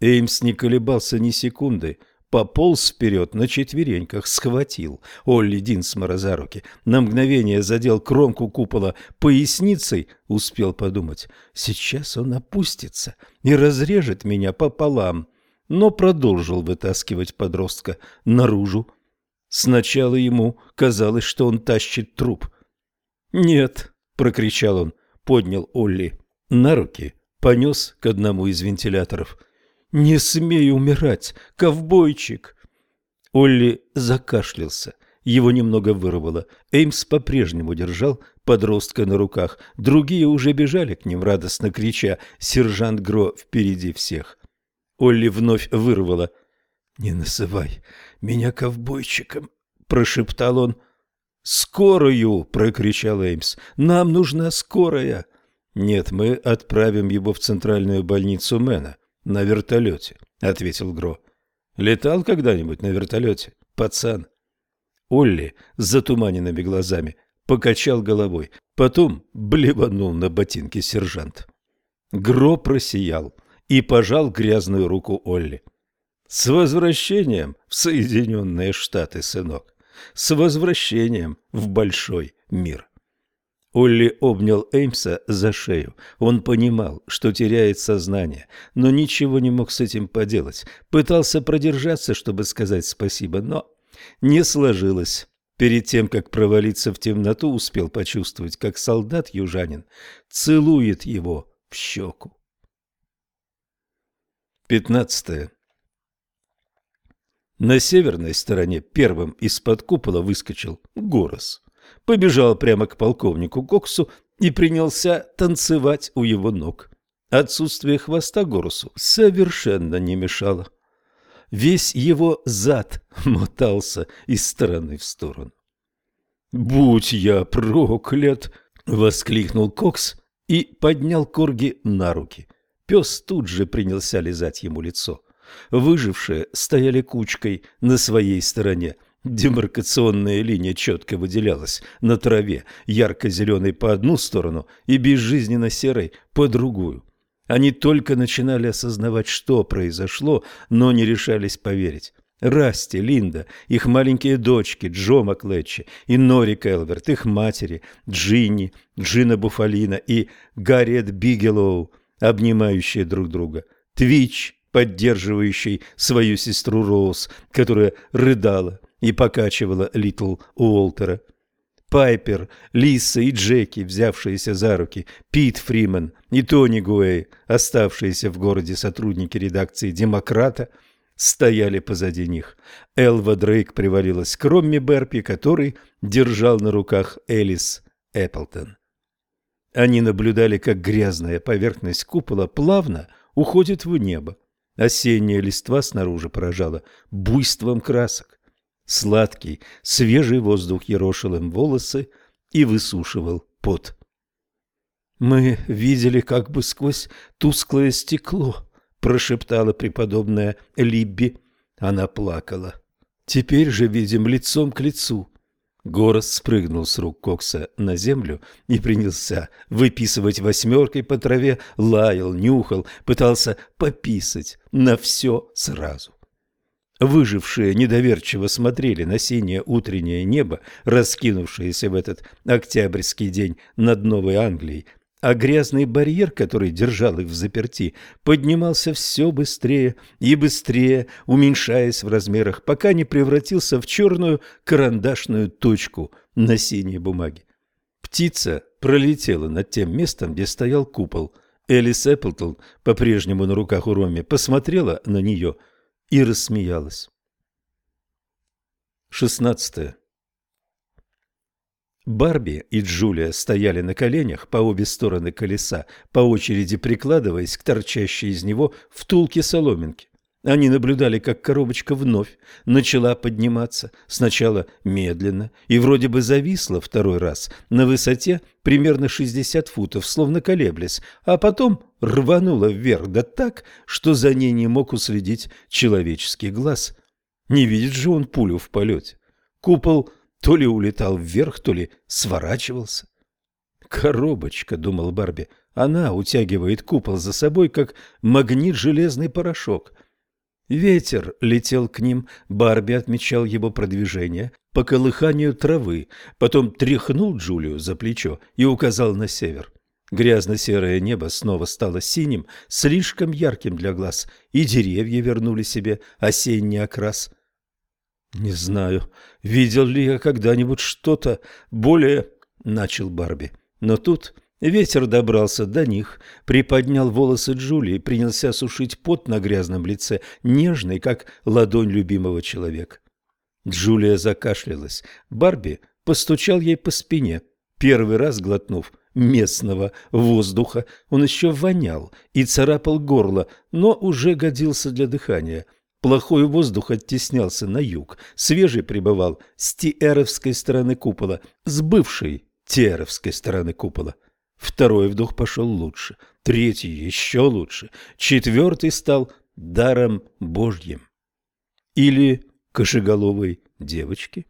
Эймс не колебался ни секунды пополз вперед на четвереньках, схватил Олли Динсмора за руки, на мгновение задел кромку купола поясницей, успел подумать, сейчас он опустится и разрежет меня пополам, но продолжил вытаскивать подростка наружу. Сначала ему казалось, что он тащит труп. «Нет», — прокричал он, поднял Олли на руки, понес к одному из вентиляторов — «Не смей умирать, ковбойчик!» Олли закашлялся. Его немного вырвало. Эймс по-прежнему держал подростка на руках. Другие уже бежали к ним, радостно крича «Сержант Гро впереди всех!» Олли вновь вырвало. «Не называй меня ковбойчиком!» – прошептал он. «Скорую!» – прокричал Эймс. «Нам нужна скорая!» «Нет, мы отправим его в центральную больницу Мэна. «На вертолете», — ответил Гро. «Летал когда-нибудь на вертолете, пацан?» Олли с затуманенными глазами покачал головой, потом блеванул на ботинки сержант. Гро просиял и пожал грязную руку Олли. «С возвращением в Соединенные Штаты, сынок! С возвращением в большой мир!» Олли обнял Эймса за шею. Он понимал, что теряет сознание, но ничего не мог с этим поделать. Пытался продержаться, чтобы сказать спасибо, но не сложилось. Перед тем, как провалиться в темноту, успел почувствовать, как солдат-южанин целует его в щеку. Пятнадцатое. На северной стороне первым из-под купола выскочил Горос побежал прямо к полковнику Коксу и принялся танцевать у его ног. Отсутствие хвоста Горусу совершенно не мешало. Весь его зад <laughs> мотался из стороны в сторону. «Будь я проклят!» — воскликнул Кокс и поднял Корги на руки. Пес тут же принялся лизать ему лицо. Выжившие стояли кучкой на своей стороне — Демаркационная линия четко выделялась на траве, ярко-зеленой по одну сторону и безжизненно-серой по другую. Они только начинали осознавать, что произошло, но не решались поверить. Расти, Линда, их маленькие дочки Джо Маклетчи и Нори Келверт, их матери Джинни, Джина Буфалина и Гарриет Бигелоу, обнимающие друг друга, Твич, поддерживающий свою сестру Роуз, которая рыдала, и покачивала Литл Уолтера. Пайпер, Лиса и Джеки, взявшиеся за руки, Пит Фриман и Тони Гуэй, оставшиеся в городе сотрудники редакции «Демократа», стояли позади них. Элва Дрейк привалилась к Ромми Берпи, который держал на руках Элис Эпплтон. Они наблюдали, как грязная поверхность купола плавно уходит в небо. Осенняя листва снаружи поражала буйством красок. Сладкий, свежий воздух ерошил им волосы и высушивал пот. «Мы видели как бы сквозь тусклое стекло», — прошептала преподобная Либби. Она плакала. «Теперь же видим лицом к лицу». Горос спрыгнул с рук Кокса на землю и принялся выписывать восьмеркой по траве, лаял, нюхал, пытался пописать на все сразу. Выжившие недоверчиво смотрели на синее утреннее небо, раскинувшееся в этот октябрьский день над Новой Англией, а грязный барьер, который держал их в заперти, поднимался все быстрее и быстрее, уменьшаясь в размерах, пока не превратился в черную карандашную точку на синей бумаге. Птица пролетела над тем местом, где стоял купол. Элис Эпплтон, по-прежнему на руках у Роми, посмотрела на нее и рассмеялась. Шестнадцатое. Барби и Джулия стояли на коленях по обе стороны колеса, по очереди прикладываясь к торчащей из него втулке соломинки. Они наблюдали, как коробочка вновь начала подниматься, сначала медленно, и вроде бы зависла второй раз на высоте примерно 60 футов, словно колеблясь, а потом рванула вверх, да так, что за ней не мог уследить человеческий глаз. Не видит же он пулю в полете. Купол то ли улетал вверх, то ли сворачивался. «Коробочка», — думал Барби, — «она утягивает купол за собой, как магнит железный порошок». Ветер летел к ним, Барби отмечал его продвижение по колыханию травы, потом тряхнул Джулию за плечо и указал на север. Грязно-серое небо снова стало синим, слишком ярким для глаз, и деревья вернули себе осенний окрас. «Не знаю, видел ли я когда-нибудь что-то более...» — начал Барби. Но тут Ветер добрался до них, приподнял волосы Джулии и принялся сушить пот на грязном лице, нежный, как ладонь любимого человека. Джулия закашлялась. Барби постучал ей по спине. Первый раз глотнув местного воздуха, он еще вонял и царапал горло, но уже годился для дыхания. Плохой воздух оттеснялся на юг, свежий прибывал с Тиэровской стороны купола, с бывшей Тиэровской стороны купола. Второй вдох пошел лучше, третий еще лучше, четвертый стал даром Божьим. Или кошеголовой девочки.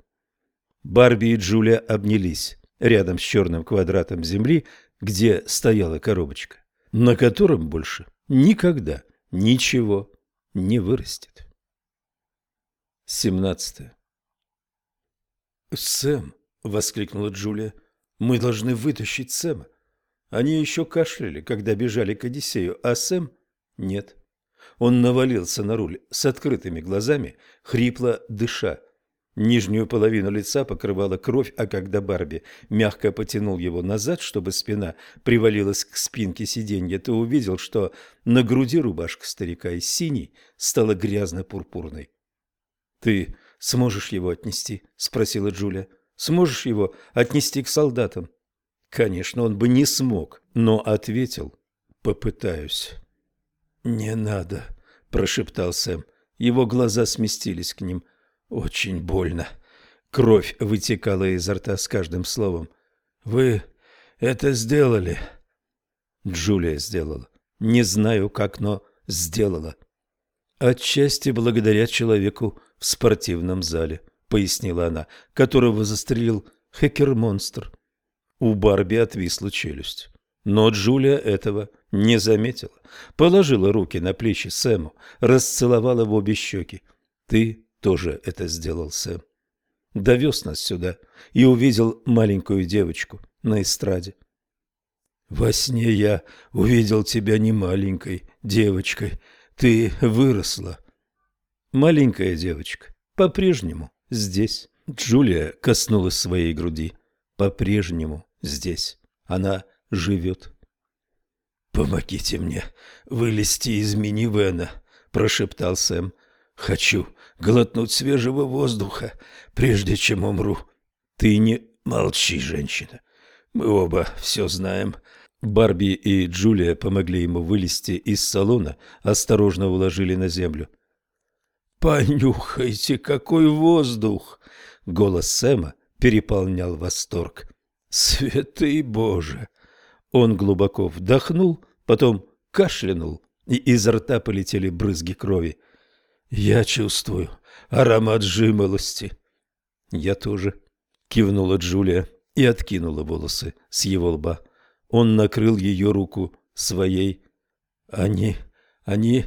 Барби и Джулия обнялись рядом с черным квадратом земли, где стояла коробочка, на котором больше никогда ничего не вырастет. 17. «Сэм!» — воскликнула Джулия. «Мы должны вытащить Сэма. Они еще кашляли, когда бежали к Одиссею, а Сэм – нет. Он навалился на руль с открытыми глазами, хрипло дыша. Нижнюю половину лица покрывала кровь, а когда Барби мягко потянул его назад, чтобы спина привалилась к спинке сиденья, то увидел, что на груди рубашка старика из синей стала грязно-пурпурной. — Ты сможешь его отнести? — спросила Джулия. — Сможешь его отнести к солдатам? Конечно, он бы не смог, но ответил «Попытаюсь». «Не надо», – прошептал Сэм. Его глаза сместились к ним. «Очень больно». Кровь вытекала изо рта с каждым словом. «Вы это сделали?» Джулия сделала. Не знаю как, но сделала. «Отчасти благодаря человеку в спортивном зале», — пояснила она, — «которого застрелил хакер-монстр. У Барби отвисла челюсть. Но Джулия этого не заметила. Положила руки на плечи Сэму, расцеловала в обе щеки. «Ты тоже это сделал, Сэм. Довез нас сюда и увидел маленькую девочку на эстраде. Во сне я увидел тебя не маленькой девочкой. Ты выросла. Маленькая девочка по-прежнему здесь. Джулия коснулась своей груди. По-прежнему здесь. Она живет. «Помогите мне вылезти из минивэна», – прошептал Сэм. «Хочу глотнуть свежего воздуха, прежде чем умру». «Ты не молчи, женщина. Мы оба все знаем». Барби и Джулия помогли ему вылезти из салона, осторожно уложили на землю. «Понюхайте, какой воздух!» Голос Сэма переполнял восторг. Святый Боже! Он глубоко вдохнул, потом кашлянул, и изо рта полетели брызги крови. Я чувствую аромат жимолости. Я тоже, кивнула Джулия и откинула волосы с его лба. Он накрыл ее руку своей. Они, они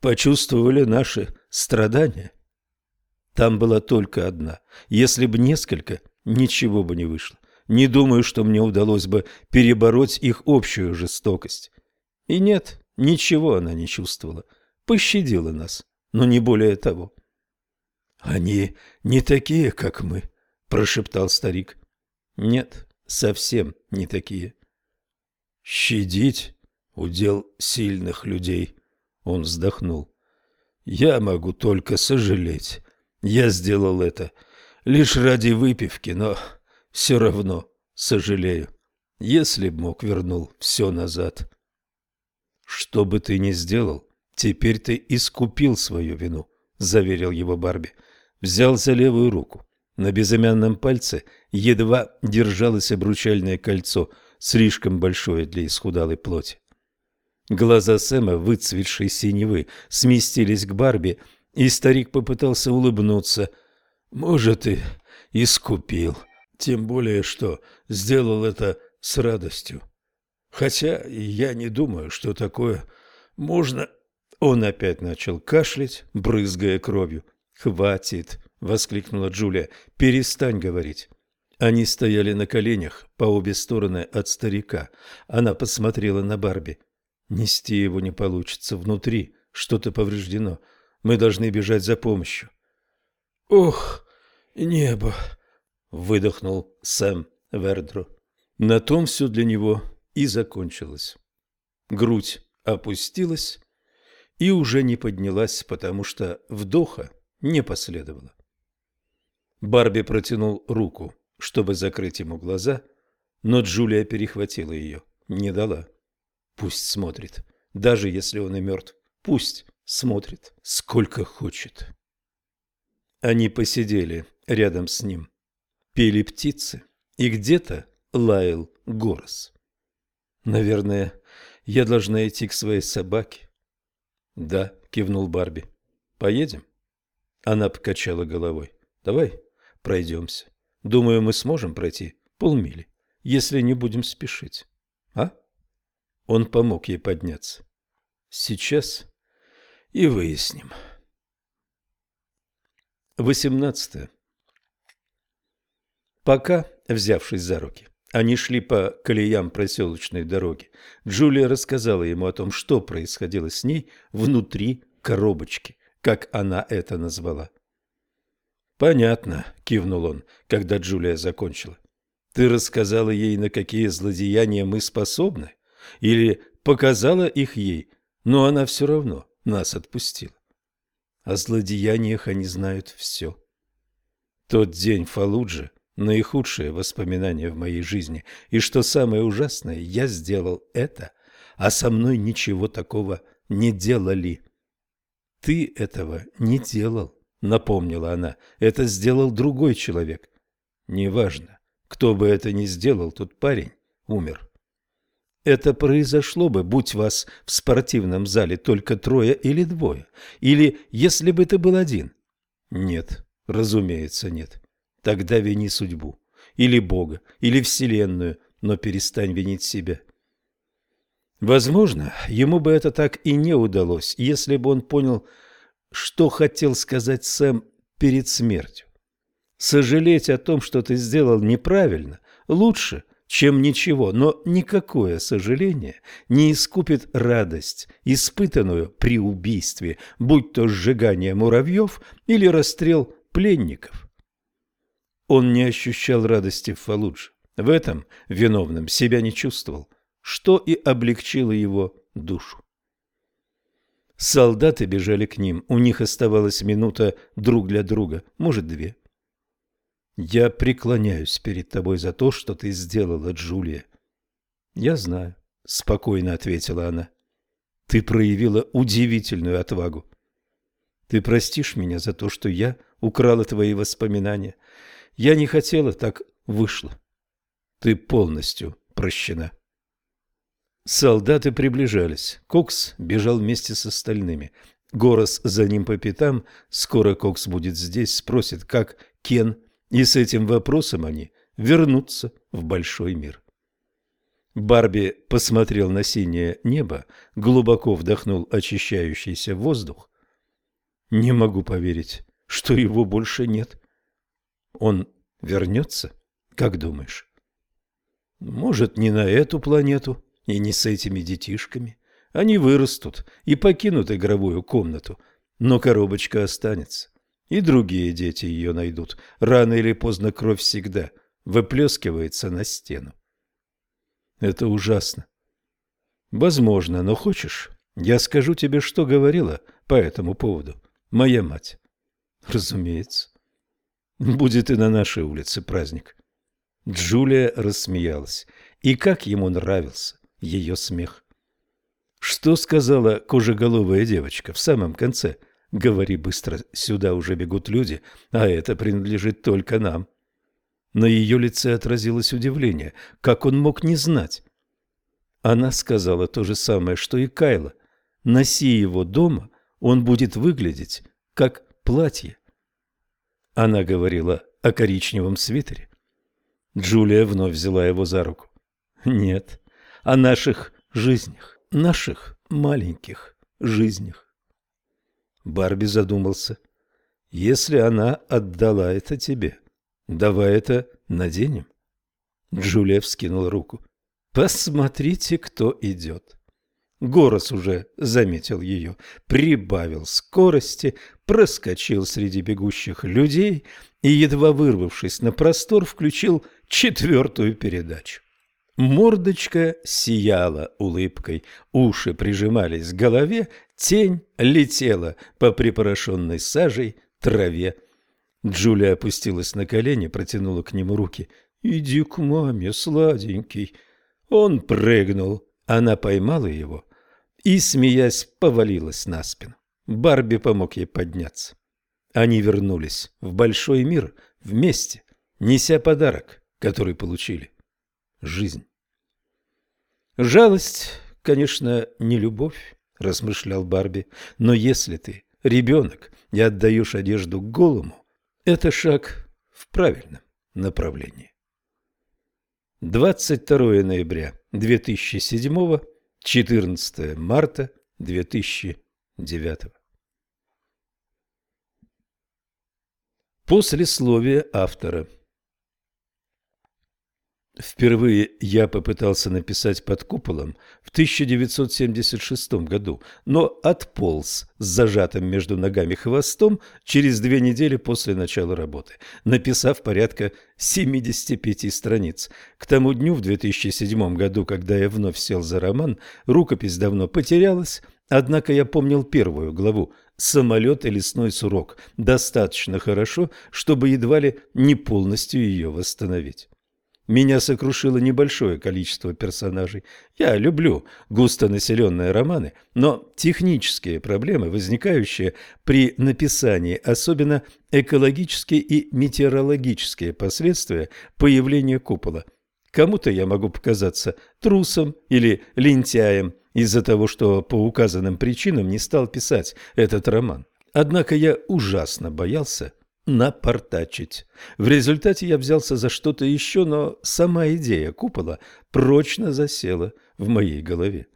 почувствовали наши страдания. Там была только одна. Если бы несколько, ничего бы не вышло. Не думаю, что мне удалось бы перебороть их общую жестокость. И нет, ничего она не чувствовала. Пощадила нас, но не более того. «Они не такие, как мы», – прошептал старик. «Нет, совсем не такие». «Щадить? удел сильных людей. Он вздохнул. Я могу только сожалеть. Я сделал это лишь ради выпивки, но все равно сожалею. Если б мог, вернул все назад. Что бы ты ни сделал, теперь ты искупил свою вину, заверил его Барби. Взял за левую руку. На безымянном пальце едва держалось обручальное кольцо, слишком большое для исхудалой плоти. Глаза Сэма, выцветшей синевы, сместились к Барби, и старик попытался улыбнуться. «Может, и искупил. Тем более, что сделал это с радостью. Хотя я не думаю, что такое можно...» Он опять начал кашлять, брызгая кровью. «Хватит!» — воскликнула Джулия. «Перестань говорить!» Они стояли на коленях по обе стороны от старика. Она посмотрела на Барби. Нести его не получится. Внутри что-то повреждено. Мы должны бежать за помощью. «Ох, небо!» — выдохнул Сэм Вердру. На том все для него и закончилось. Грудь опустилась и уже не поднялась, потому что вдоха не последовало. Барби протянул руку, чтобы закрыть ему глаза, но Джулия перехватила ее, не дала. Пусть смотрит, даже если он и мертв. Пусть смотрит, сколько хочет. Они посидели рядом с ним. Пели птицы, и где-то лаял горос. «Наверное, я должна идти к своей собаке». «Да», — кивнул Барби. «Поедем?» Она покачала головой. «Давай пройдемся. Думаю, мы сможем пройти полмили, если не будем спешить. А?» Он помог ей подняться. Сейчас и выясним. Восемнадцатое. Пока, взявшись за руки, они шли по колеям проселочной дороги, Джулия рассказала ему о том, что происходило с ней внутри коробочки, как она это назвала. «Понятно», — кивнул он, когда Джулия закончила. «Ты рассказала ей, на какие злодеяния мы способны?» или показала их ей, но она все равно нас отпустила. О злодеяниях они знают все. Тот день Фалуджи – наихудшее воспоминание в моей жизни, и что самое ужасное, я сделал это, а со мной ничего такого не делали. «Ты этого не делал», — напомнила она, — «это сделал другой человек». «Неважно, кто бы это ни сделал, тот парень умер». Это произошло бы, будь вас в спортивном зале только трое или двое, или если бы ты был один. Нет, разумеется, нет. Тогда вини судьбу, или Бога, или Вселенную, но перестань винить себя. Возможно, ему бы это так и не удалось, если бы он понял, что хотел сказать Сэм перед смертью. Сожалеть о том, что ты сделал неправильно, лучше – чем ничего, но никакое сожаление не искупит радость, испытанную при убийстве, будь то сжигание муравьев или расстрел пленников. Он не ощущал радости в Фалудже. В этом виновным себя не чувствовал, что и облегчило его душу. Солдаты бежали к ним, у них оставалась минута друг для друга, может, две. Я преклоняюсь перед тобой за то, что ты сделала, Джулия. Я знаю, спокойно ответила она. Ты проявила удивительную отвагу. Ты простишь меня за то, что я украла твои воспоминания. Я не хотела, так вышло. Ты полностью прощена. Солдаты приближались. Кокс бежал вместе с остальными. Горос за ним по пятам. Скоро Кокс будет здесь, спросит, как Кен и с этим вопросом они вернутся в большой мир. Барби посмотрел на синее небо, глубоко вдохнул очищающийся воздух. Не могу поверить, что его больше нет. Он вернется, как думаешь? Может, не на эту планету и не с этими детишками. Они вырастут и покинут игровую комнату, но коробочка останется. И другие дети ее найдут. Рано или поздно кровь всегда выплескивается на стену. Это ужасно. Возможно, но хочешь, я скажу тебе, что говорила по этому поводу моя мать. Разумеется. <laughs> Будет и на нашей улице праздник. Джулия рассмеялась. И как ему нравился ее смех. Что сказала кожеголовая девочка в самом конце? Говори быстро, сюда уже бегут люди, а это принадлежит только нам. На ее лице отразилось удивление. Как он мог не знать? Она сказала то же самое, что и Кайла. Носи его дома, он будет выглядеть как платье. Она говорила о коричневом свитере. Джулия вновь взяла его за руку. Нет, о наших жизнях, наших маленьких жизнях. Барби задумался. Если она отдала это тебе, давай это наденем. Джулия вскинула руку. Посмотрите, кто идет. Горос уже заметил ее, прибавил скорости, проскочил среди бегущих людей и, едва вырвавшись на простор, включил четвертую передачу. Мордочка сияла улыбкой, уши прижимались к голове, тень летела по припорошенной сажей траве. Джулия опустилась на колени, протянула к нему руки. «Иди к маме, сладенький». Он прыгнул, она поймала его и, смеясь, повалилась на спину. Барби помог ей подняться. Они вернулись в большой мир вместе, неся подарок, который получили – жизнь. «Жалость, конечно, не любовь», – размышлял Барби, – «но если ты ребенок и отдаешь одежду голому, это шаг в правильном направлении». 22 ноября 2007 14 марта 2009 Послесловие автора Впервые я попытался написать под куполом в 1976 году, но отполз с зажатым между ногами хвостом через две недели после начала работы, написав порядка 75 страниц. К тому дню в 2007 году, когда я вновь сел за роман, рукопись давно потерялась, однако я помнил первую главу «Самолет и лесной сурок» достаточно хорошо, чтобы едва ли не полностью ее восстановить. Меня сокрушило небольшое количество персонажей. Я люблю густонаселенные романы, но технические проблемы, возникающие при написании, особенно экологические и метеорологические последствия появления купола. Кому-то я могу показаться трусом или лентяем из-за того, что по указанным причинам не стал писать этот роман. Однако я ужасно боялся напортачить. В результате я взялся за что-то еще, но сама идея купола прочно засела в моей голове.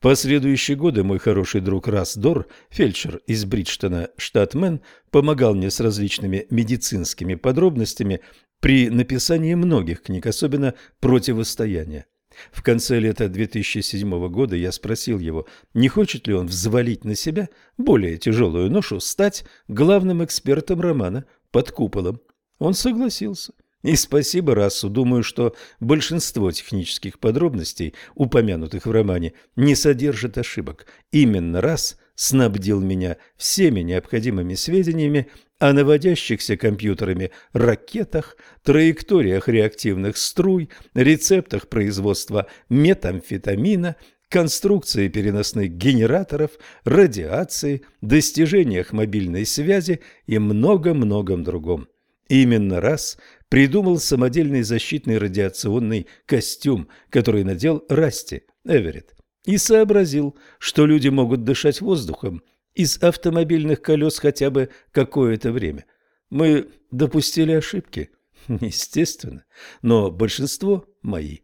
Последующие годы мой хороший друг Расдор, фельдшер из Бриджтона, штат Мэн, помогал мне с различными медицинскими подробностями при написании многих книг, особенно «Противостояние». В конце лета 2007 года я спросил его, не хочет ли он взвалить на себя более тяжелую ношу, стать главным экспертом романа «Под куполом». Он согласился. И спасибо Рассу, думаю, что большинство технических подробностей, упомянутых в романе, не содержит ошибок. Именно Расс снабдил меня всеми необходимыми сведениями о наводящихся компьютерами ракетах, траекториях реактивных струй, рецептах производства метамфетамина, конструкции переносных генераторов, радиации, достижениях мобильной связи и много-многом другом. Именно раз придумал самодельный защитный радиационный костюм, который надел Расти Эверетт, и сообразил, что люди могут дышать воздухом из автомобильных колес хотя бы какое-то время. Мы допустили ошибки, <laughs> естественно, но большинство мои.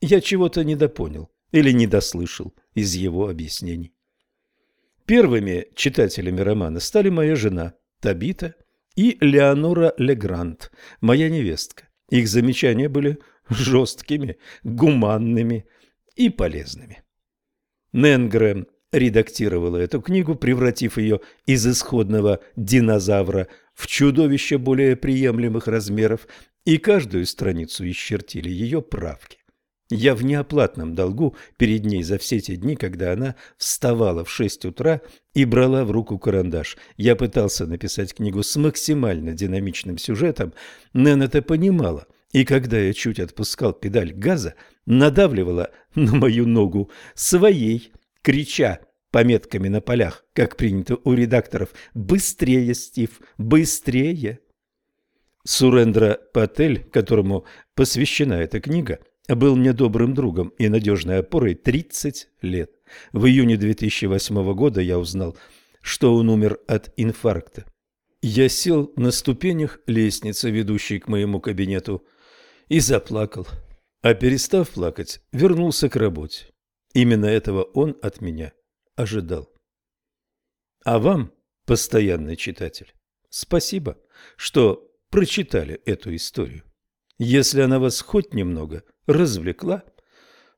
Я чего-то недопонял или недослышал из его объяснений. Первыми читателями романа стали моя жена Табита и Леонора Легрант, моя невестка. Их замечания были жесткими, гуманными и полезными. Ненгрэм редактировала эту книгу, превратив ее из исходного динозавра в чудовище более приемлемых размеров, и каждую страницу исчертили ее правки. Я в неоплатном долгу перед ней за все те дни, когда она вставала в шесть утра и брала в руку карандаш. Я пытался написать книгу с максимально динамичным сюжетом. Нэн это понимала, и когда я чуть отпускал педаль газа, надавливала на мою ногу своей, крича пометками на полях, как принято у редакторов «Быстрее, Стив, быстрее!». Сурендра Патель, которому посвящена эта книга, был мне добрым другом и надежной опорой 30 лет. В июне 2008 года я узнал, что он умер от инфаркта. Я сел на ступенях лестницы, ведущей к моему кабинету, и заплакал. А перестав плакать, вернулся к работе. Именно этого он от меня ожидал. А вам, постоянный читатель, спасибо, что прочитали эту историю. Если она вас хоть немного развлекла,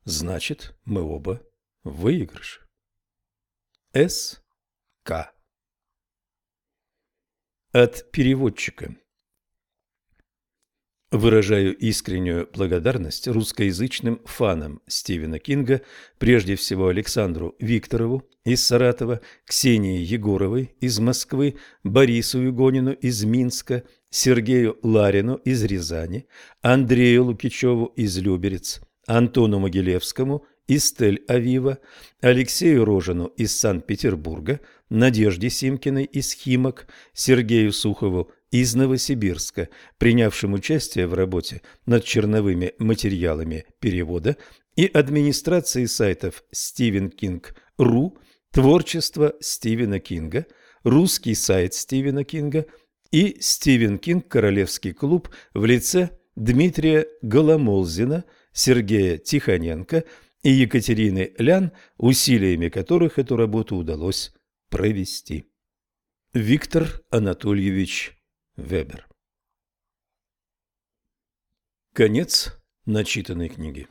значит, мы оба в выигрыше. С. К. От переводчика. Выражаю искреннюю благодарность русскоязычным фанам Стивена Кинга, прежде всего Александру Викторову из Саратова, Ксении Егоровой из Москвы, Борису Югонину из Минска, Сергею Ларину из Рязани, Андрею Лукичеву из Люберец, Антону Могилевскому из Тель-Авива, Алексею Рожину из Санкт-Петербурга, Надежде Симкиной из Химок, Сергею Сухову из Новосибирска, принявшим участие в работе над черновыми материалами перевода и администрации сайтов Стивен Кинг.ру, творчество Стивена Кинга, русский сайт Стивена Кинга и Стивен Кинг Королевский клуб в лице Дмитрия Голомолзина, Сергея Тихоненко и Екатерины Лян, усилиями которых эту работу удалось провести. Виктор Анатольевич Вебер. Конец начитанной книги.